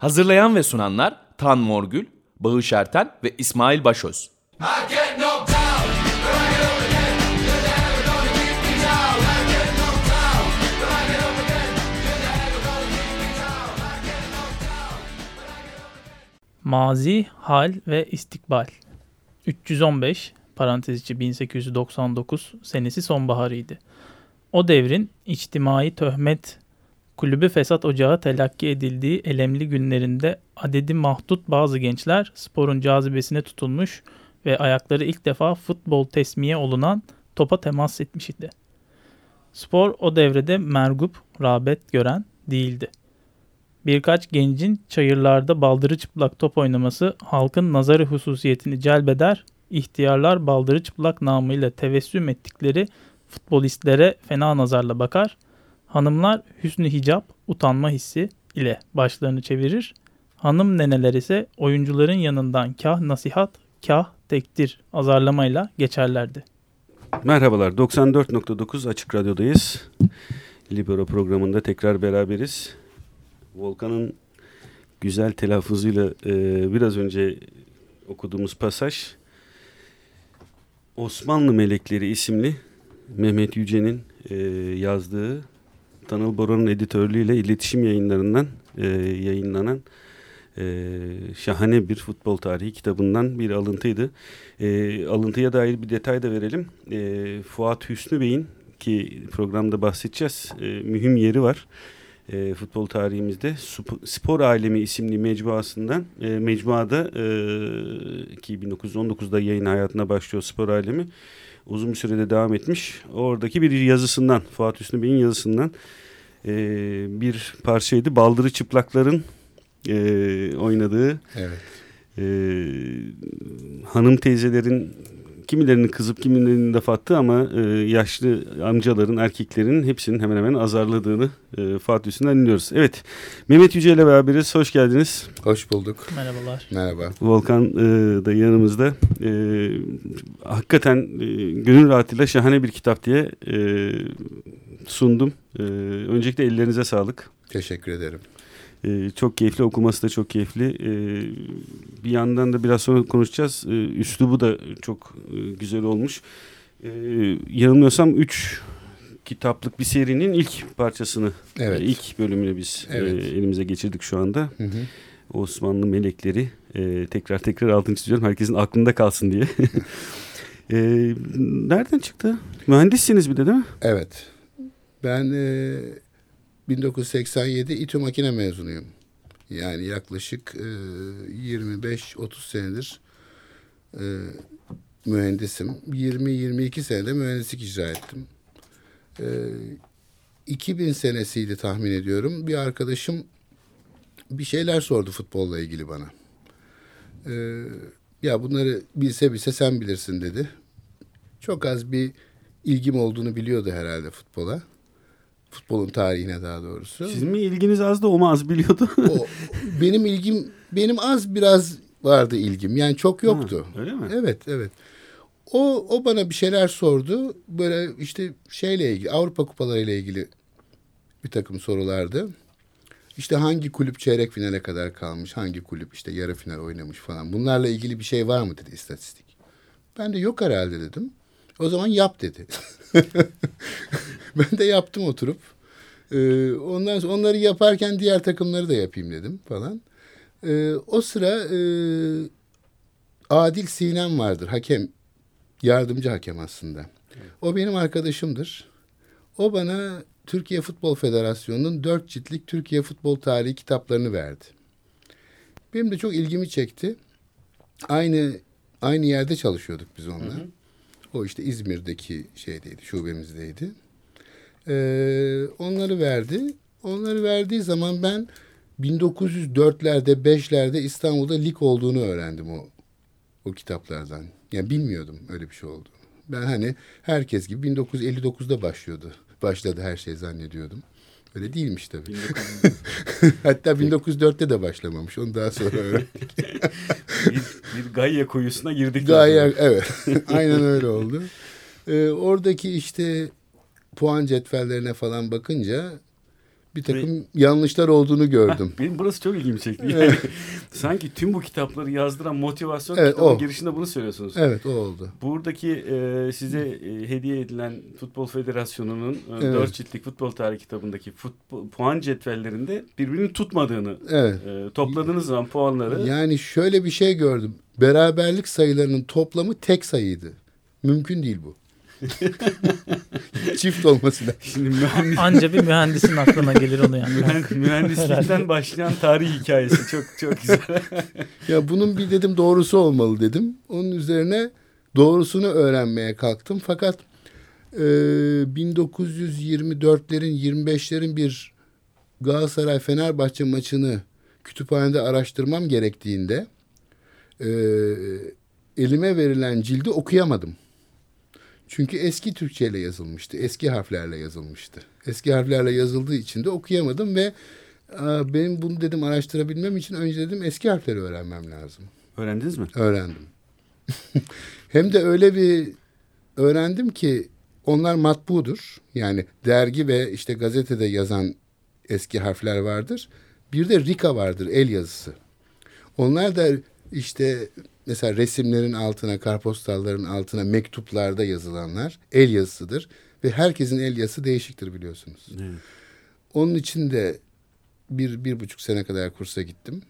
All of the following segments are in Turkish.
Hazırlayan ve sunanlar Tan Morgül, Bağış Erten ve İsmail Başöz. Mazi, hal ve istikbal. 315 parantez içi 1899 senesi sonbaharıydı. O devrin içtimai töhmet kulübü fesat ocağı telakki edildiği elemli günlerinde adedi mahdut bazı gençler sporun cazibesine tutulmuş ve ayakları ilk defa futbol tesmiye olunan topa temas etmiş idi. Spor o devrede mergup, rağbet gören değildi. Birkaç gencin çayırlarda baldırı çıplak top oynaması halkın nazarı hususiyetini celbeder, ihtiyarlar baldırı çıplak namıyla tevessüm ettikleri futbolistlere fena nazarla bakar, hanımlar hüsnü hicap, utanma hissi ile başlarını çevirir, hanım neneler ise oyuncuların yanından kah nasihat, kah tektir azarlamayla geçerlerdi. Merhabalar, 94.9 Açık Radyo'dayız. Libero programında tekrar beraberiz. Volkan'ın güzel telaffuzuyla e, biraz önce okuduğumuz pasaj Osmanlı Melekleri isimli Mehmet Yüce'nin e, yazdığı Tanıl Boran'ın editörlüğüyle iletişim yayınlarından e, yayınlanan e, şahane bir futbol tarihi kitabından bir alıntıydı. E, alıntıya dair bir detay da verelim. E, Fuat Hüsnü Bey'in ki programda bahsedeceğiz e, mühim yeri var. E, futbol tarihimizde Spor Alemi isimli mecmuasından e, mecmuada e, ki 1919'da yayın hayatına başlıyor Spor Alemi uzun bir sürede devam etmiş. Oradaki bir yazısından Fuat Hüsnü Bey'in yazısından e, bir parçaydı. Baldırı Çıplakların e, oynadığı evet. e, hanım teyzelerin kimilerinin kızıp kimilerinin laf attığı ama e, yaşlı amcaların, erkeklerin hepsinin hemen hemen azarladığını e, Fatih Hüsnü'nden dinliyoruz. Evet, Mehmet Yüce ile beraberiz. Hoş geldiniz. Hoş bulduk. Merhabalar. Merhaba. Volkan e, da yanımızda. E, hakikaten e, gönül rahatıyla şahane bir kitap diye e, sundum. E, öncelikle ellerinize sağlık. Teşekkür ederim. Ee, çok keyifli okuması da çok keyifli. Ee, bir yandan da biraz sonra konuşacağız. Ee, üslubu da çok e, güzel olmuş. Ee, yanılmıyorsam üç kitaplık bir serinin ilk parçasını, evet. e, ilk bölümünü biz e, evet. e, elimize geçirdik şu anda. Hı hı. Osmanlı melekleri e, tekrar tekrar altını çiziyorum. Herkesin aklında kalsın diye. e, nereden çıktı? Mühendissiniz bir de değil mi? Evet. Ben e, 1987 İTÜ makine mezunuyum. Yani yaklaşık e, 25-30 senedir e, mühendisim. 20-22 senede mühendislik icra ettim. E, 2000 senesiydi tahmin ediyorum. Bir arkadaşım bir şeyler sordu futbolla ilgili bana. E, ya bunları bilse bilse sen bilirsin dedi. Çok az bir ilgim olduğunu biliyordu herhalde futbola futbolun tarihine daha doğrusu. Sizin mi ilginiz az da o mu az biliyordu? o, benim ilgim benim az biraz vardı ilgim. Yani çok yoktu. Ha, öyle mi? Evet, evet. O o bana bir şeyler sordu. Böyle işte şeyle ilgili Avrupa kupaları ile ilgili bir takım sorulardı. İşte hangi kulüp çeyrek finale kadar kalmış, hangi kulüp işte yarı final oynamış falan. Bunlarla ilgili bir şey var mı dedi istatistik. Ben de yok herhalde dedim. O zaman yap dedi. ben de yaptım oturup. Ee, ondan sonra onları yaparken diğer takımları da yapayım dedim falan. Ee, o sıra e, Adil Sinem vardır hakem. Yardımcı hakem aslında. O benim arkadaşımdır. O bana Türkiye Futbol Federasyonu'nun dört ciltlik Türkiye Futbol Tarihi kitaplarını verdi. Benim de çok ilgimi çekti. Aynı aynı yerde çalışıyorduk biz onunla. Hı hı. O işte İzmir'deki şeydeydi, şubemizdeydi. Ee, onları verdi. Onları verdiği zaman ben 1904'lerde, 5'lerde İstanbul'da lig olduğunu öğrendim o o kitaplardan. Yani bilmiyordum öyle bir şey olduğunu. Ben hani herkes gibi 1959'da başlıyordu. Başladı her şey zannediyordum. Öyle değilmiş tabii. Hatta 1904'te de başlamamış. Onu daha sonra öğrendik. bir, bir Gaia kuyusuna girdik. Gaia, evet. Aynen öyle oldu. Ee, oradaki işte puan cetvellerine falan bakınca bir takım yanlışlar olduğunu gördüm. Benim burası çok ilgimi çekti. Yani, sanki tüm bu kitapları yazdıran motivasyon Evet, kitabın o. girişinde bunu söylüyorsunuz. Evet o oldu. Buradaki e, size e, hediye edilen Futbol Federasyonu'nun e, Evet. 4 ciltlik futbol tarihi kitabındaki futbol, puan cetvellerinde birbirini tutmadığını Evet. e, topladığınız zaman puanları Yani şöyle bir şey gördüm. Beraberlik sayılarının toplamı tek sayıydı. Mümkün değil bu. Çift olması lazım. şimdi mühendis, Anca bir mühendisin aklına gelir onu yani. mühen- mühendislikten başlayan tarih hikayesi çok çok güzel. Ya bunun bir dedim doğrusu olmalı dedim. Onun üzerine doğrusunu öğrenmeye kalktım. Fakat e, 1924'lerin 25'lerin bir Galatasaray Fenerbahçe maçını kütüphanede araştırmam gerektiğinde e, elime verilen cildi okuyamadım. Çünkü eski Türkçe ile yazılmıştı. Eski harflerle yazılmıştı. Eski harflerle yazıldığı için de okuyamadım ve Aa, benim bunu dedim araştırabilmem için önce dedim eski harfleri öğrenmem lazım. Öğrendiniz mi? Öğrendim. Hem de öyle bir öğrendim ki onlar matbudur. Yani dergi ve işte gazetede yazan eski harfler vardır. Bir de Rika vardır el yazısı. Onlar da işte mesela resimlerin altına, karpostalların altına mektuplarda yazılanlar el yazısıdır. Ve herkesin el yazısı değişiktir biliyorsunuz. Evet. Onun için de bir, bir buçuk sene kadar kursa gittim.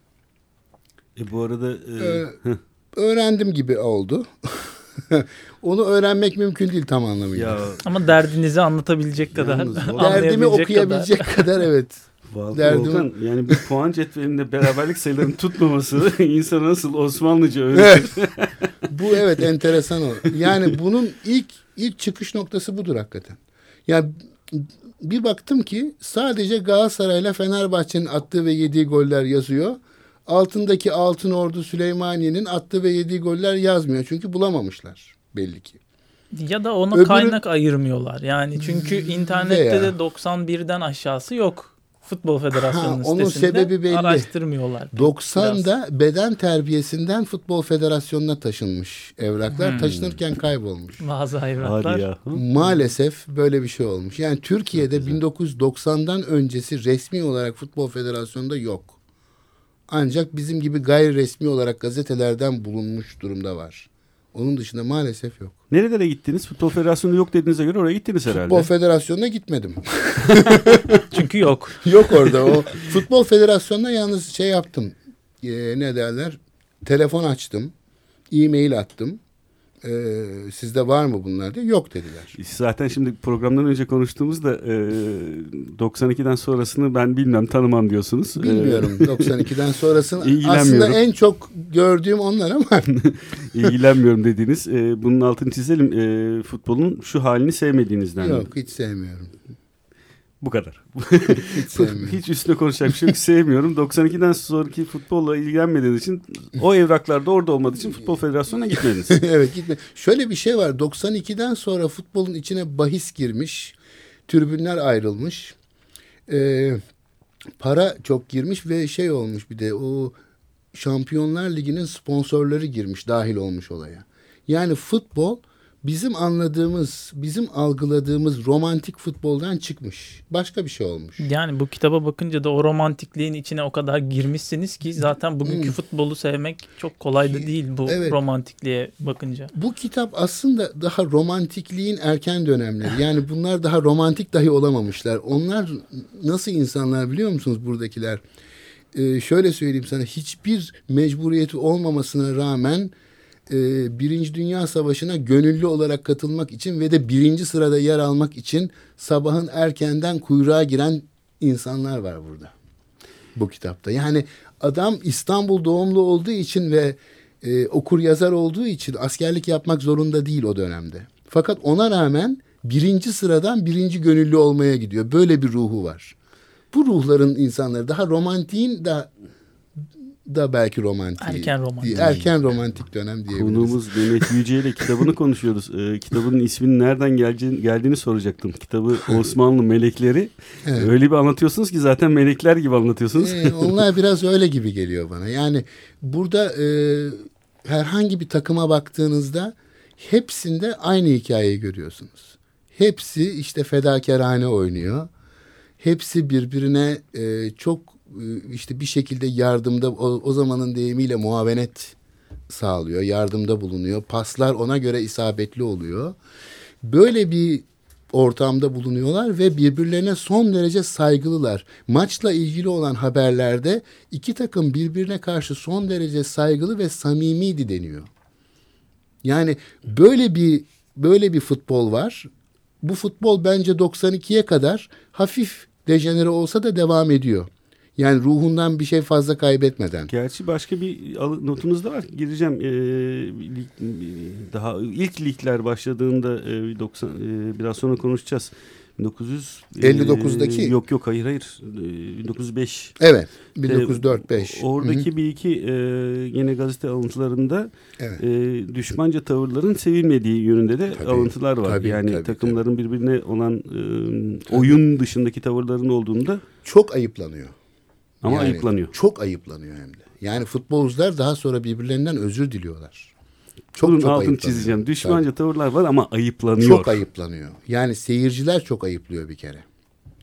E, bu arada e, Ee, öğrendim gibi oldu. Onu öğrenmek mümkün değil tam anlamıyla. ya Ama derdinizi anlatabilecek kadar. Yalnız Derdimi okuyabilecek kadar. evet. Vallahi Derdim- Volkan, yani bir puan cetvelinde beraberlik sayılarının tutmaması insana nasıl Osmanlıca öğretir? Bu evet enteresan o. Yani bunun ilk ilk çıkış noktası budur hakikaten. Ya bir baktım ki sadece Galatasaray'la Fenerbahçe'nin attığı ve yediği goller yazıyor. Altındaki Altın Ordu Süleymaniye'nin attığı ve yediği goller yazmıyor. Çünkü bulamamışlar belli ki. Ya da ona Öbürü- kaynak ayırmıyorlar. Yani çünkü internette Veya- de 91'den aşağısı yok. Futbol Federasyonu'nun Ha, onun sitesinde sebebi belli. araştırmıyorlar. 90'da beden terbiyesinden Futbol Federasyonuna taşınmış evraklar. Hmm. Taşınırken kaybolmuş. Bazı evraklar. Maalesef böyle bir şey olmuş. Yani Türkiye'de 1990'dan öncesi resmi olarak Futbol Federasyonu'nda yok. Ancak bizim gibi gayri resmi olarak gazetelerden bulunmuş durumda var. Onun dışında maalesef yok. Nerelere gittiniz? Futbol Federasyonu yok dediğinize göre oraya gittiniz herhalde. Futbol Federasyonu'na gitmedim. Çünkü yok. yok orada o. Futbol Federasyonu'na yalnız şey yaptım. Ee, ne derler? Telefon açtım. E-mail attım. Ee, sizde var mı bunlar diye. Yok dediler. Zaten şimdi programdan önce konuştuğumuzda e, 92'den sonrasını ben bilmem tanımam diyorsunuz. E, Bilmiyorum 92'den sonrasını. Aslında en çok gördüğüm onlar ama E, ilgilenmiyorum dediğiniz. E, bunun altını çizelim. E, futbolun şu halini sevmediğinizden. yok hiç sevmiyorum. Bu kadar. Hiç. Hiç üstüne konuşacak bir şey yok. Sevmiyorum. 92'den sonraki futbolla ilgilenmediğiniz için o evraklarda orada olmadığı için Futbol Federasyonu'na gitmediniz. evet gitme. Şöyle bir şey var. 92'den sonra futbolun içine bahis girmiş. Tribünler ayrılmış. Ee, para çok girmiş ve şey olmuş bir de o Şampiyonlar Ligi'nin sponsorları girmiş, dahil olmuş olaya. Yani futbol bizim anladığımız, bizim algıladığımız romantik futboldan çıkmış. Başka bir şey olmuş. Yani bu kitaba bakınca da o romantikliğin içine o kadar girmişsiniz ki zaten bugünkü Hmm. futbolu sevmek çok kolay da değil bu Evet. romantikliğe bakınca. Bu kitap aslında daha romantikliğin erken dönemleri. Yani bunlar daha romantik dahi olamamışlar. Onlar nasıl insanlar biliyor musunuz buradakiler? Ee, şöyle söyleyeyim sana hiçbir mecburiyeti olmamasına rağmen e, Birinci Dünya Savaşı'na gönüllü olarak katılmak için ve de birinci sırada yer almak için sabahın erkenden kuyruğa giren insanlar var burada. Bu kitapta. Yani adam İstanbul doğumlu olduğu için ve e, okur yazar olduğu için askerlik yapmak zorunda değil o dönemde. Fakat ona rağmen birinci sıradan birinci gönüllü olmaya gidiyor. Böyle bir ruhu var. Bu ruhların insanları daha romantiğin da da belki romantik. Erken romantik. Erken romantik dönem diyebiliriz. Konuğumuz Mehmet Yüce ile kitabını konuşuyoruz. Ee, kitabının isminin nereden geleceğini, geldiğini soracaktım. Kitabı Osmanlı Melekleri. Evet. Öyle bir anlatıyorsunuz ki zaten melekler gibi anlatıyorsunuz. Ee, onlar biraz öyle gibi geliyor bana. Yani burada e, herhangi bir takıma baktığınızda hepsinde aynı hikayeyi görüyorsunuz. Hepsi işte fedakarhane oynuyor. Hepsi birbirine e, çok işte bir şekilde yardımda o, o zamanın deyimiyle muavenet sağlıyor, yardımda bulunuyor. Paslar ona göre isabetli oluyor. Böyle bir ortamda bulunuyorlar ve birbirlerine son derece saygılılar. Maçla ilgili olan haberlerde iki takım birbirine karşı son derece saygılı ve samimiydi deniyor. Yani böyle bir böyle bir futbol var. Bu futbol bence 92'ye kadar hafif dejenere olsa da devam ediyor. Yani ruhundan bir şey fazla kaybetmeden. Gerçi başka bir notunuz da var. Gireceğim. Ee, lig- daha ilk ligler başladığında e, 90 e, biraz sonra konuşacağız. 1900 e, 59'daki yok yok hayır hayır. E, 1905 Evet. 1904-5. Oradaki bir iki e, yine gazete alıntılarında Evet. e, düşmanca tavırların sevilmediği yönünde de Tabii, alıntılar var. tabii, yani tabii, takımların birbirine olan e, oyun dışındaki tavırların olduğunda Çok ayıplanıyor. Ama Yani ayıplanıyor. Çok ayıplanıyor hem de. Yani futbolcular daha sonra birbirlerinden özür diliyorlar. Çok Bunun çok altını ayıplanıyor. çizeceğim. Düşmanca tavırlar var ama ayıplanıyor. Çok ayıplanıyor. Yani seyirciler çok ayıplıyor bir kere.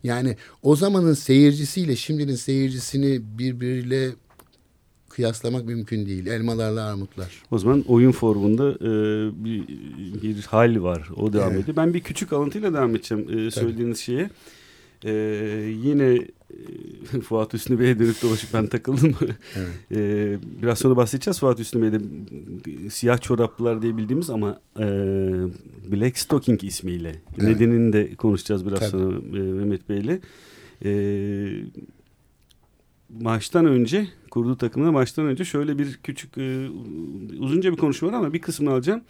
Yani o zamanın seyircisiyle şimdinin seyircisini birbiriyle kıyaslamak mümkün değil. Elmalarla armutlar. O zaman oyun formunda e, bir, bir hal var. O devam Evet. ediyor. Ben bir küçük alıntıyla devam edeceğim e, söylediğiniz şeye. E, yine Fuat Hüsnü Bey'e dönüp dolaşıp ben takıldım. Evet. e, biraz sonra bahsedeceğiz Fuat Hüsnü Bey'de siyah çoraplılar diye bildiğimiz ama e, Black Stocking ismiyle. Evet. Nedenini de konuşacağız biraz Tabii. sonra e, Mehmet Bey'le. E, maçtan önce kurduğu takımda maçtan önce şöyle bir küçük e, uzunca bir konuşma var ama bir kısmını alacağım.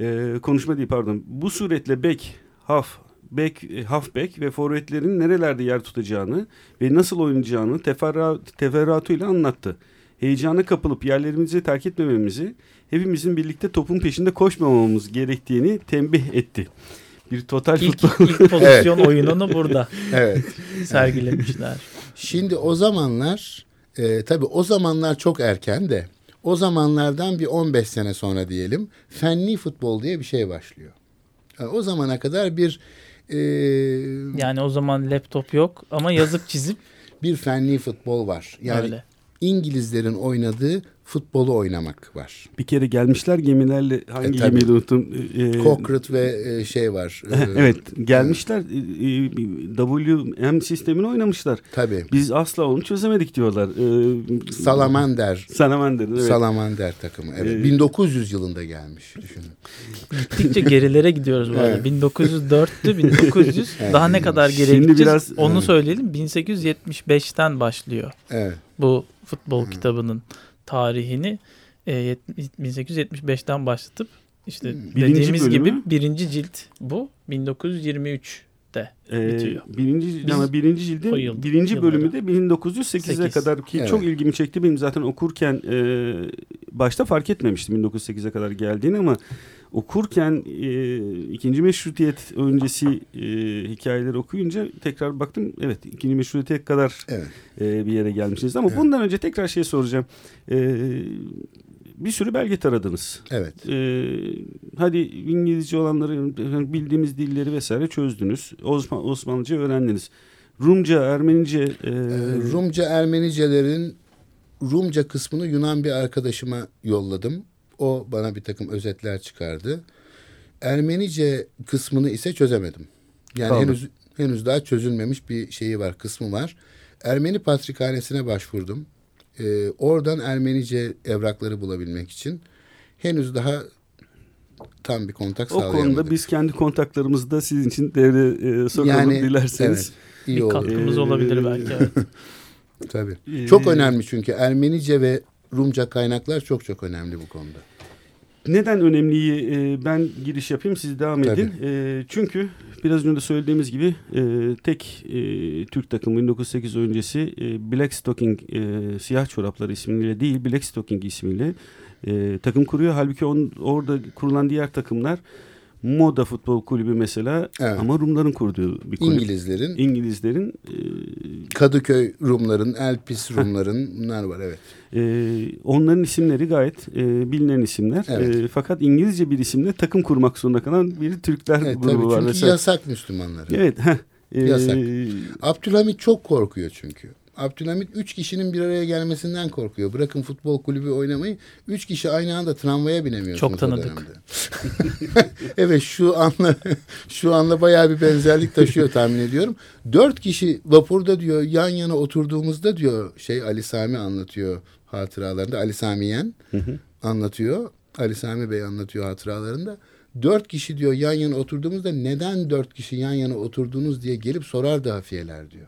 E, konuşma değil pardon. Bu suretle bek, haf, bek, e, halfback ve forvetlerin nerelerde yer tutacağını ve nasıl oynayacağını teferra, teferruatıyla anlattı. Heyecana kapılıp yerlerimizi terk etmememizi, hepimizin birlikte topun peşinde koşmamamız gerektiğini tembih etti. Bir total İlk, futbol ilk pozisyon oyununu burada Evet. sergilemişler. Şimdi o zamanlar e, tabii o zamanlar çok erken de o zamanlardan bir 15 sene sonra diyelim fenli futbol diye bir şey başlıyor. Yani o zamana kadar bir e, Yani o zaman laptop yok ama yazıp çizip bir fenli futbol var. Yani öyle. İngilizlerin oynadığı futbolu oynamak var. bir kere gelmişler gemilerle hangi E, tabii. gemiyi unuttum. E, e, Cockrat ve e, şey var. e, evet gelmişler e, e, WM sistemini oynamışlar. Tabii. Biz asla onu çözemedik diyorlar. E, Salamander. Salamander evet. Salamander takımı. Evet. Ee, 1900 yılında gelmiş. Düşünün. Gittikçe gerilere gidiyoruz bu arada. Evet. 1904'tü 1900. Daha ne kadar geriye Şimdi gideceğiz? biraz- Onu Evet. söyleyelim. 1875'ten başlıyor Evet. bu futbol kitabının tarihini. E, yet- 1875'ten başlatıp işte Birinci dediğimiz bölümü- gibi birinci cilt bu 1923'te E, bitiyor. birinci Biz ama birinci cildin yıl- birinci bölümü de 1908'e Sekiz. kadar ki Evet. çok ilgimi çekti. Benim zaten okurken e, başta fark etmemiştim 1908'e kadar geldiğini ama okurken e, ikinci meşrutiyet öncesi e, hikayeleri okuyunca tekrar baktım evet ikinci meşrutiyete kadar Evet. e, bir yere gelmişsiniz. Ama Evet. bundan önce tekrar şey soracağım. E, bir sürü belge taradınız. Evet. E, hadi İngilizce olanları bildiğimiz dilleri vesaire çözdünüz. Osman, Osmanlıca öğrendiniz. Rumca, Ermenice e, Ee, Rumca Ermenicelerin Rumca kısmını Yunan bir arkadaşıma yolladım. O bana bir takım özetler çıkardı. Ermenice kısmını ise çözemedim. Yani Kaldı. henüz henüz daha çözülmemiş bir şeyi var, kısmı var. Ermeni Patrikhanesi'ne başvurdum. Ee, oradan Ermenice evrakları bulabilmek için henüz daha tam bir kontak o sağlayamadık. konuda biz kendi kontaklarımızı da sizin için devre e, sokalım Yani, dilerseniz. evet, iyi Bir olur. katkımız Ee, olabilir belki. Evet. Tabii. Ee, Çok önemli çünkü Ermenice ve Rumca kaynaklar çok çok önemli bu konuda. Neden önemliyi e, ben giriş yapayım siz devam Tabii. edin. E, çünkü biraz önce de söylediğimiz gibi e, tek e, Türk takımı 1908 öncesi e, Black Stocking e, siyah çorapları ismiyle değil Black Stocking ismiyle e, takım kuruyor. Halbuki on, orada kurulan diğer takımlar Moda Futbol Kulübü mesela Evet. ama Rumların kurduğu bir kulüp. İngilizlerin, İngilizlerin e, Kadıköy Rumların, Elpis Rumların bunlar var evet. Ee, onların isimleri gayet e, bilinen isimler. Evet. E, fakat İngilizce bir isimle takım kurmak zorunda kalan bir Türkler evet grubu tabii var. çünkü Mesela, yasak Müslümanlara. evet, heh, Ee, Yasak. Abdülhamit çok korkuyor çünkü. Abdülhamit üç kişinin bir araya gelmesinden korkuyor. Bırakın futbol kulübü oynamayı. Üç kişi aynı anda tramvaya binemiyorsunuz Çok tanıdık. evet şu anla şu anla bayağı bir benzerlik taşıyor tahmin ediyorum. Dört kişi vapurda diyor yan yana oturduğumuzda diyor şey Ali Sami anlatıyor hatıralarında. Ali Sami Yen anlatıyor. Ali Sami Bey anlatıyor hatıralarında. Dört kişi diyor yan yana oturduğumuzda neden dört kişi yan yana oturdunuz diye gelip sorardı hafiyeler diyor.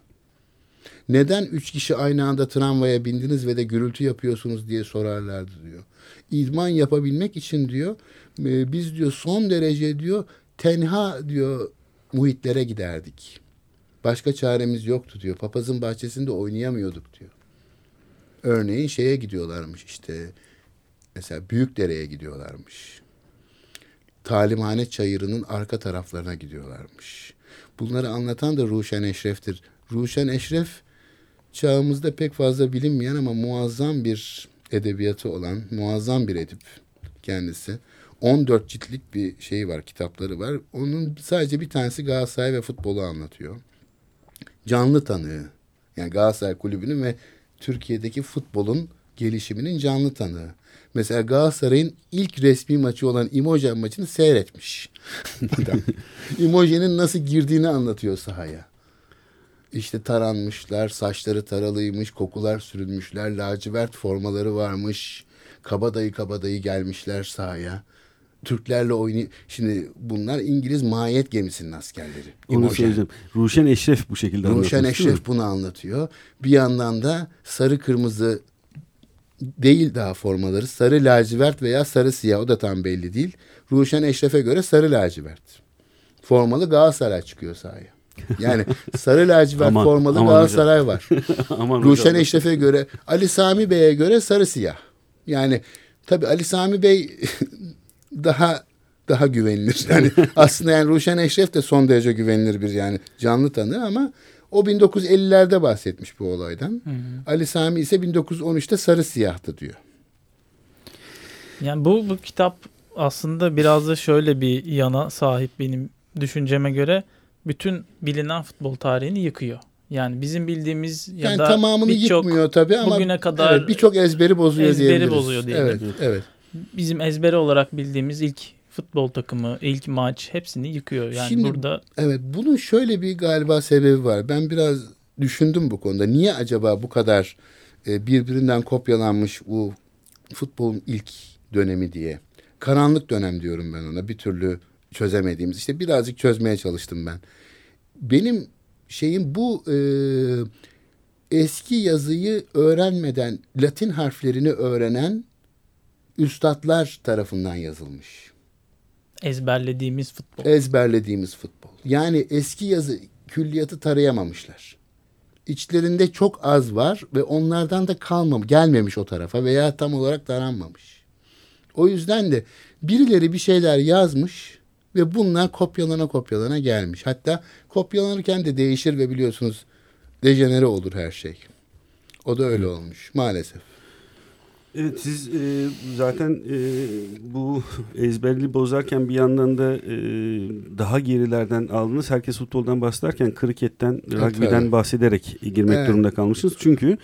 Neden üç kişi aynı anda tramvaya bindiniz ve de gürültü yapıyorsunuz diye sorarlardı diyor. İdman yapabilmek için diyor e, biz diyor son derece diyor tenha diyor muhitlere giderdik. Başka çaremiz yoktu diyor. Papazın bahçesinde oynayamıyorduk diyor. Örneğin şeye gidiyorlarmış işte mesela Büyükdere'ye gidiyorlarmış. Talimhane çayırının arka taraflarına gidiyorlarmış. Bunları anlatan da Ruşen Eşref'tir. Ruşen Eşref çağımızda pek fazla bilinmeyen ama muazzam bir edebiyatı olan, muazzam bir edip kendisi. 14 ciltlik bir şeyi var, kitapları var. Onun sadece bir tanesi Galatasaray ve futbolu anlatıyor. Canlı tanığı. Yani Galatasaray Kulübü'nün ve Türkiye'deki futbolun gelişiminin canlı tanığı. Mesela Galatasaray'ın ilk resmi maçı olan Imogen maçını seyretmiş. Adam. Imogen'in nasıl girdiğini anlatıyor sahaya. İşte taranmışlar, saçları taralıymış, kokular sürülmüşler, lacivert formaları varmış. Kabadayı kabadayı gelmişler sahaya. Türklerle oynay... Şimdi bunlar İngiliz mahiyet gemisinin askerleri. Onu Imogen. söyleyeceğim. Ruşen Eşref bu şekilde Ruşen değil mi? Eşref bunu anlatıyor. Bir yandan da sarı kırmızı değil daha formaları. Sarı lacivert veya sarı siyah o da tam belli değil. Ruşen Eşref'e göre sarı lacivert. Formalı Galatasaray çıkıyor sahaya. Yani sarı lacivert Aman, formalı aman Galatasaray var. Aman Ruşen hocam. Eşref'e göre Ali Sami Bey'e göre sarı siyah. Yani tabi Ali Sami Bey daha daha güvenilir. Yani aslında yani Ruşen Eşref de son derece güvenilir bir yani canlı tanığı ama o 1950'lerde bahsetmiş bu olaydan. Ali Sami ise 1913'te sarı siyahtı diyor. Yani bu, bu kitap aslında biraz da şöyle bir yana sahip benim düşünceme göre bütün bilinen futbol tarihini yıkıyor. Yani bizim bildiğimiz ya Yani da tamamını birçok yıkmıyor tabii ama bugüne kadar evet, birçok ezberi bozuyor ezberi diyebiliriz. bozuyor diyebiliriz. Evet, evet. bizim ezbere olarak bildiğimiz ilk futbol takımı, ilk maç hepsini yıkıyor. Yani Şimdi- burada Evet bunun şöyle bir galiba sebebi var. Ben biraz düşündüm bu konuda. Niye acaba bu kadar e, birbirinden kopyalanmış bu futbolun ilk dönemi diye. Karanlık dönem diyorum ben ona. Bir türlü çözemediğimiz. İşte birazcık çözmeye çalıştım ben. Benim şeyim bu e, eski yazıyı öğrenmeden Latin harflerini öğrenen üstadlar tarafından yazılmış ezberlediğimiz futbol. ezberlediğimiz futbol. Yani eski yazı külliyatı tarayamamışlar. İçlerinde çok az var ve onlardan da kalmam, gelmemiş o tarafa veya tam olarak taranmamış. O yüzden de birileri bir şeyler yazmış ve bunlar kopyalana kopyalana gelmiş. Hatta kopyalanırken de değişir ve biliyorsunuz dejenere olur her şey. O da öyle olmuş maalesef. Evet siz e, zaten e, bu ezberli bozarken bir yandan da e, daha gerilerden aldınız. Herkes futboldan bahsederken kriketten, rugby'den tabii. bahsederek girmek Evet. durumunda kalmışsınız. Çünkü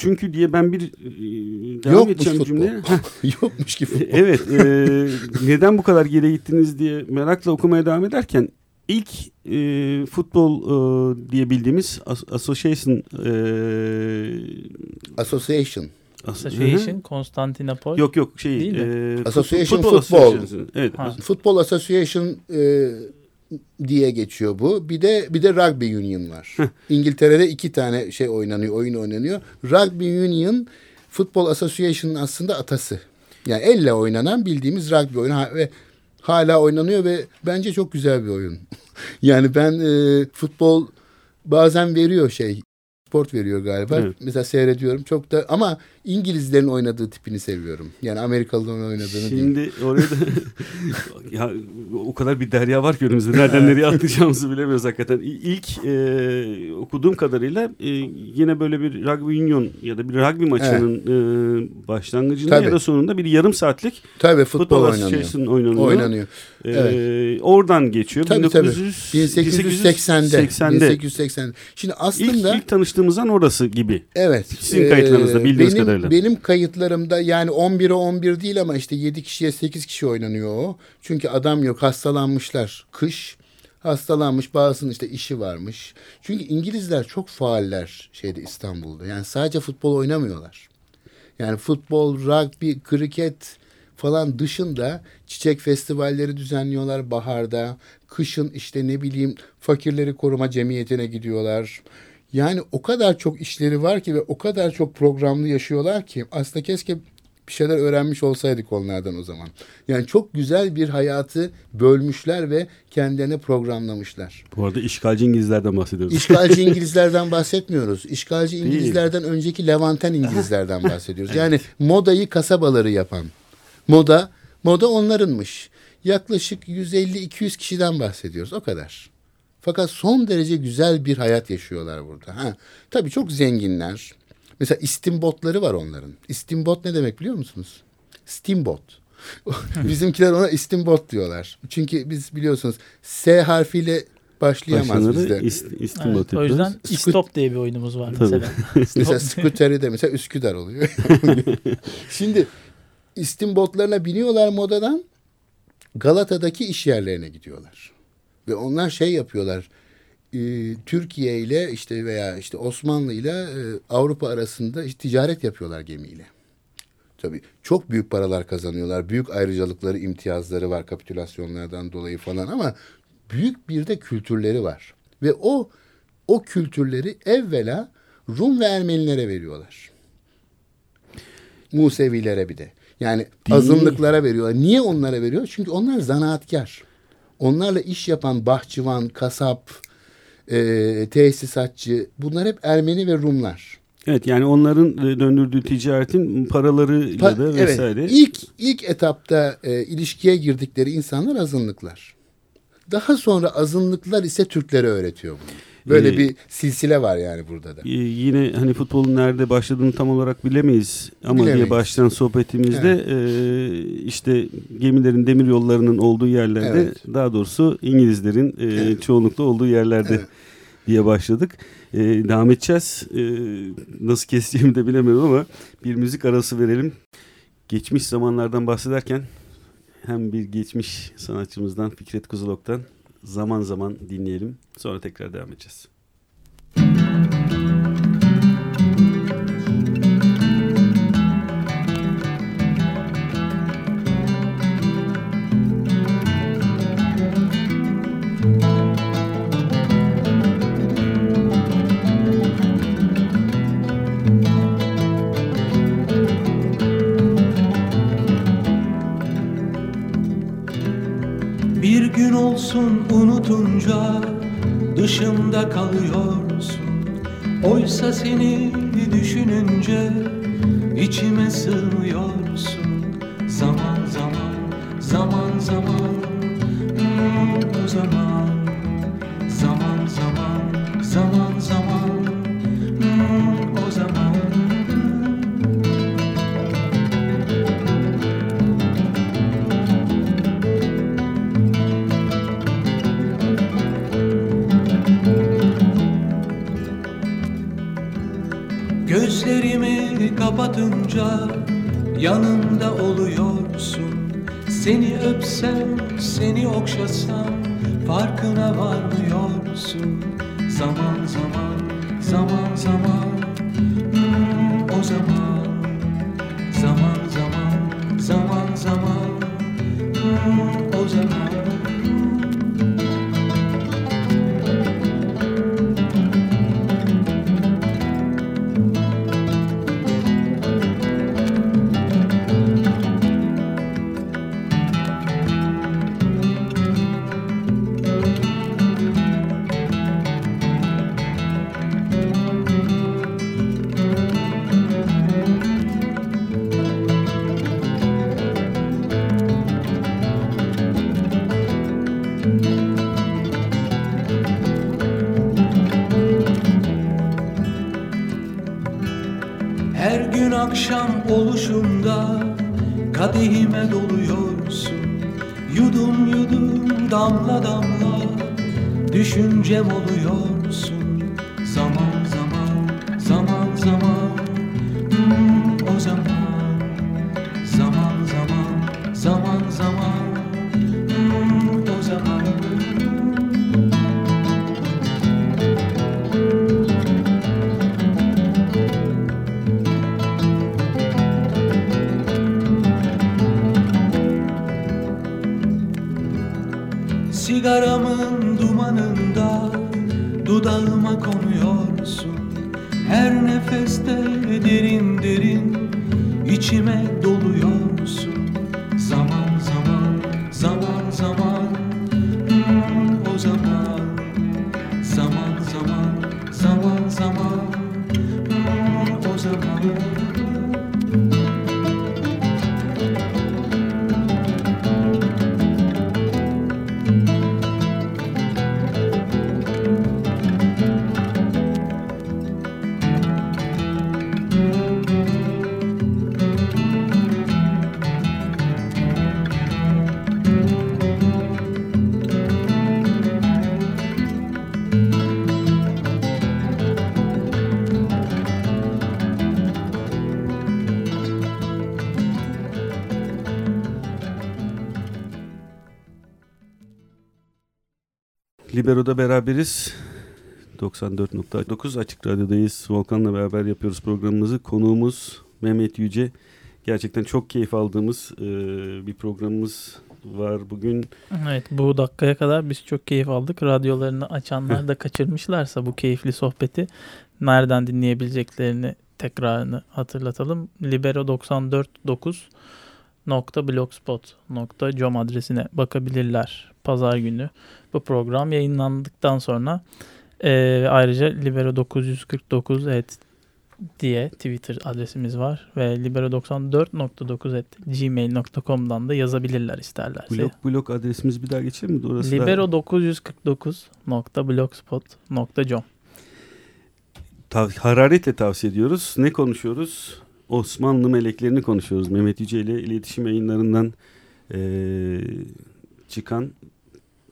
çünkü diye ben bir e, devam Yokmuş edeceğim futbol. cümleye. Yokmuş ki futbol. evet e, neden bu kadar geri gittiniz diye merakla okumaya devam ederken ilk e, futbol e, diye bildiğimiz as- association e, Association. Association, Konstantinopol. Yok yok şey Değil e, fut- Association futbol Football. Association. Evet. Ha. Football Association e, diye geçiyor bu. Bir de bir de Rugby Union var. İngiltere'de iki tane şey oynanıyor, oyun oynanıyor. Rugby Union Football Association'ın aslında atası. Yani elle oynanan bildiğimiz rugby oyunu ve hala oynanıyor ve bence çok güzel bir oyun. yani ben e, futbol bazen veriyor şey Sport veriyor galiba. Evet. Mesela seyrediyorum çok da ama İngilizlerin oynadığı tipini seviyorum. Yani Amerikalıların oynadığını değil. Şimdi oraya da ya, o kadar bir derya var ki önümüzde. Nereden nereye atlayacağımızı bilemiyoruz hakikaten. İlk e, okuduğum kadarıyla e, yine böyle bir rugby union ya da bir rugby maçının e, başlangıcında Tabii. ya da sonunda bir yarım saatlik Tabii futbol, futbol oynanıyor. Oynanıyor. Oynanıyor. E, Oradan geçiyor. Tabii tabii. 1900 1880'de. 1880'de. 1880. Şimdi İlk, aslında ilk tanıştığımız an orası gibi. evet. Sizin kayıtlarınızda bildiğiniz benim, kadarıyla. Benim kayıtlarımda yani 11'e 11 değil ama işte 7 kişiye 8 kişi oynanıyor o. Çünkü adam yok hastalanmışlar. Kış hastalanmış bazısının işte işi varmış. Çünkü İngilizler çok faaller şeyde İstanbul'da. Yani sadece futbol oynamıyorlar. Yani futbol, rugby, kriket falan dışında çiçek festivalleri düzenliyorlar baharda. Kışın işte ne bileyim fakirleri koruma cemiyetine gidiyorlar. Yani o kadar çok işleri var ki ve o kadar çok programlı yaşıyorlar ki aslında keşke bir şeyler öğrenmiş olsaydık onlardan o zaman. Yani çok güzel bir hayatı bölmüşler ve kendilerine programlamışlar. Bu arada işgalci İngilizlerden bahsediyoruz. İşgalci İngilizlerden bahsetmiyoruz. İşgalci İngilizlerden önceki Levanten İngilizlerden bahsediyoruz. Yani modayı kasabaları yapan. Moda, moda onlarınmış. Yaklaşık 150-200 kişiden bahsediyoruz. O kadar. Fakat son derece güzel bir hayat yaşıyorlar burada. Ha, tabii çok zenginler. Mesela istimbotları var onların. İstimbot ne demek biliyor musunuz? Steamboat. Bizimkiler ona istimbot diyorlar. Çünkü biz biliyorsunuz S harfiyle başlayamaz Başlanırı bizde. ist, istimbat Evet, o yüzden Skut- istop diye bir oyunumuz var Tabii. mesela. Mesela Stop. skuteri de mesela Üsküdar oluyor. Şimdi istimbotlarına biniyorlar modadan Galata'daki iş yerlerine gidiyorlar. Ve onlar şey yapıyorlar. e, Türkiye ile işte veya işte Osmanlı ile e, Avrupa arasında işte ticaret yapıyorlar gemiyle. Tabii çok büyük paralar kazanıyorlar. Büyük ayrıcalıkları, imtiyazları var kapitülasyonlardan dolayı falan ama büyük bir de kültürleri var. Ve o o kültürleri evvela Rum ve Ermenilere veriyorlar. Musevilere bir de. Yani Dini- azınlıklara veriyorlar. Niye onlara veriyor? Çünkü onlar zanaatkar. Onlarla iş yapan bahçıvan, kasap, e, tesisatçı bunlar hep Ermeni ve Rumlar. Evet yani onların e, döndürdüğü ticaretin paralarıyla Pa- da evet, vesaire. ilk ilk etapta e, ilişkiye girdikleri insanlar azınlıklar. Daha sonra azınlıklar ise Türklere öğretiyor bunu. Böyle Ee, bir silsile var yani burada da. Ee, yine hani futbolun nerede başladığını tam olarak bilemeyiz ama Bilemeyiz. diye başlayan sohbetimizde e, işte gemilerin demir yollarının olduğu yerlerde Evet. daha doğrusu İngilizlerin e, Evet. çoğunlukla olduğu yerlerde Evet. diye başladık. E, devam edeceğiz. E, nasıl keseceğimi de bilemiyorum ama bir müzik arası verelim. Geçmiş zamanlardan bahsederken hem bir geçmiş sanatçımızdan Fikret Kuzulok'tan zaman zaman dinleyelim. Sonra tekrar devam edeceğiz. Bir unutunca dışımda kalıyorsun. Oysa seni düşününce içime sığmıyorsun Her gün akşam oluşumda kadehime doluyorsun. Yudum yudum damla damla düşüncem oluyor. Libero'da beraberiz. 94.9 Açık Radyo'dayız. Volkan'la beraber yapıyoruz programımızı. Konuğumuz Mehmet Yüce. Gerçekten çok keyif aldığımız e, bir programımız var bugün. Evet bu dakikaya kadar biz çok keyif aldık. Radyolarını açanlar da kaçırmışlarsa bu keyifli sohbeti nereden dinleyebileceklerini tekrarını hatırlatalım. libero949.blogspot.com adresine bakabilirler pazar günü. Bu program yayınlandıktan sonra e, ayrıca libero949 et diye Twitter adresimiz var ve libero94.9 gmail.com'dan da yazabilirler isterlerse. Blog blog adresimiz bir daha geçelim mi? Orası da- libero949.blogspot.com Tav- hararetle tavsiye ediyoruz. Ne konuşuyoruz? Osmanlı meleklerini konuşuyoruz. Mehmet Yüce ile iletişim yayınlarından eee, çıkan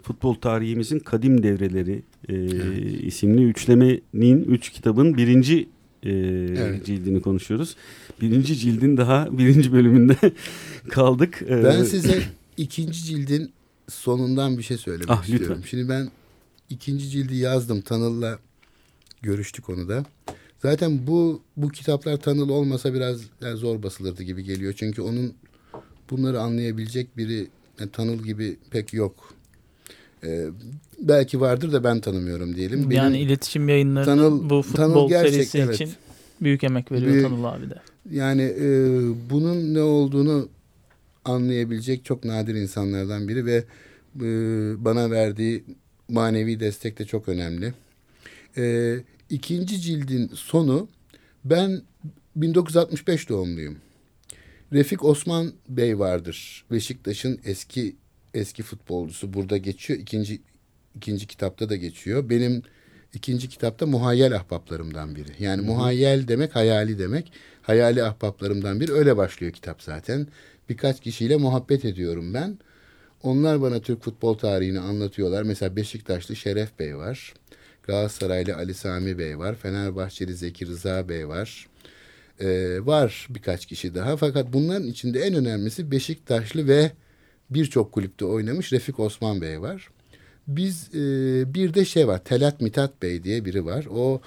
futbol tarihimizin kadim devreleri eee, isimli üçlemenin üç kitabın birinci eee, Evet. cildini konuşuyoruz. Birinci cildin daha birinci bölümünde kaldık. Eee, Ben size ikinci cildin sonundan bir şey söylemek Ah, lütfen. istiyorum. Şimdi ben ikinci cildi yazdım. Tanıl'la görüştük onu da. Zaten bu bu kitaplar Tanıl olmasa biraz yani zor basılırdı gibi geliyor. Çünkü onun bunları anlayabilecek biri Tanıl gibi pek yok. Ee, belki vardır da ben tanımıyorum diyelim. Benim- yani iletişim yayınları Tanıl- bu Tanıl futbol gerçek, serisi evet. için büyük emek veriyor Büyük- Tanıl abi de. Yani e, bunun ne olduğunu anlayabilecek çok nadir insanlardan biri ve e, bana verdiği manevi destek de çok önemli. E, ikinci cildin sonu ben 1965 doğumluyum. Refik Osman Bey vardır. Beşiktaş'ın eski eski futbolcusu. Burada geçiyor. İkinci ikinci kitapta da geçiyor. Benim ikinci kitapta muhayyel ahbaplarımdan biri. Yani muhayyel demek hayali demek. Hayali ahbaplarımdan biri. Öyle başlıyor kitap zaten. Birkaç kişiyle muhabbet ediyorum ben. Onlar bana Türk futbol tarihini anlatıyorlar. Mesela Beşiktaşlı Şeref Bey var. Galatasaraylı Ali Sami Bey var. Fenerbahçeli Zeki Rıza Bey var. Ee, var birkaç kişi daha. Fakat bunların içinde en önemlisi Beşiktaşlı ve birçok kulüpte oynamış Refik Osman Bey var. Biz e, bir de şey var. Telat Mitat Bey diye biri var. O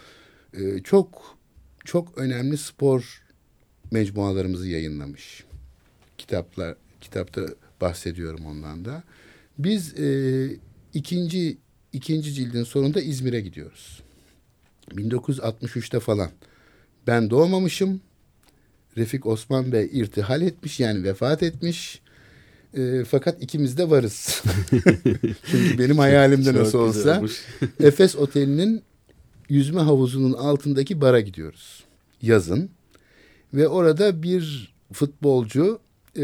e, çok çok önemli spor mecmualarımızı yayınlamış. Kitaplar kitapta bahsediyorum ondan da. Biz e, ikinci ikinci cildin sonunda İzmir'e gidiyoruz. 1963'te falan. Ben doğmamışım. Refik Osman Bey irtihal etmiş yani vefat etmiş. E, fakat ikimiz de varız. Çünkü benim hayalimde nasıl olsa. Efes Oteli'nin yüzme havuzunun altındaki bara gidiyoruz. Yazın. Ve orada bir futbolcu e,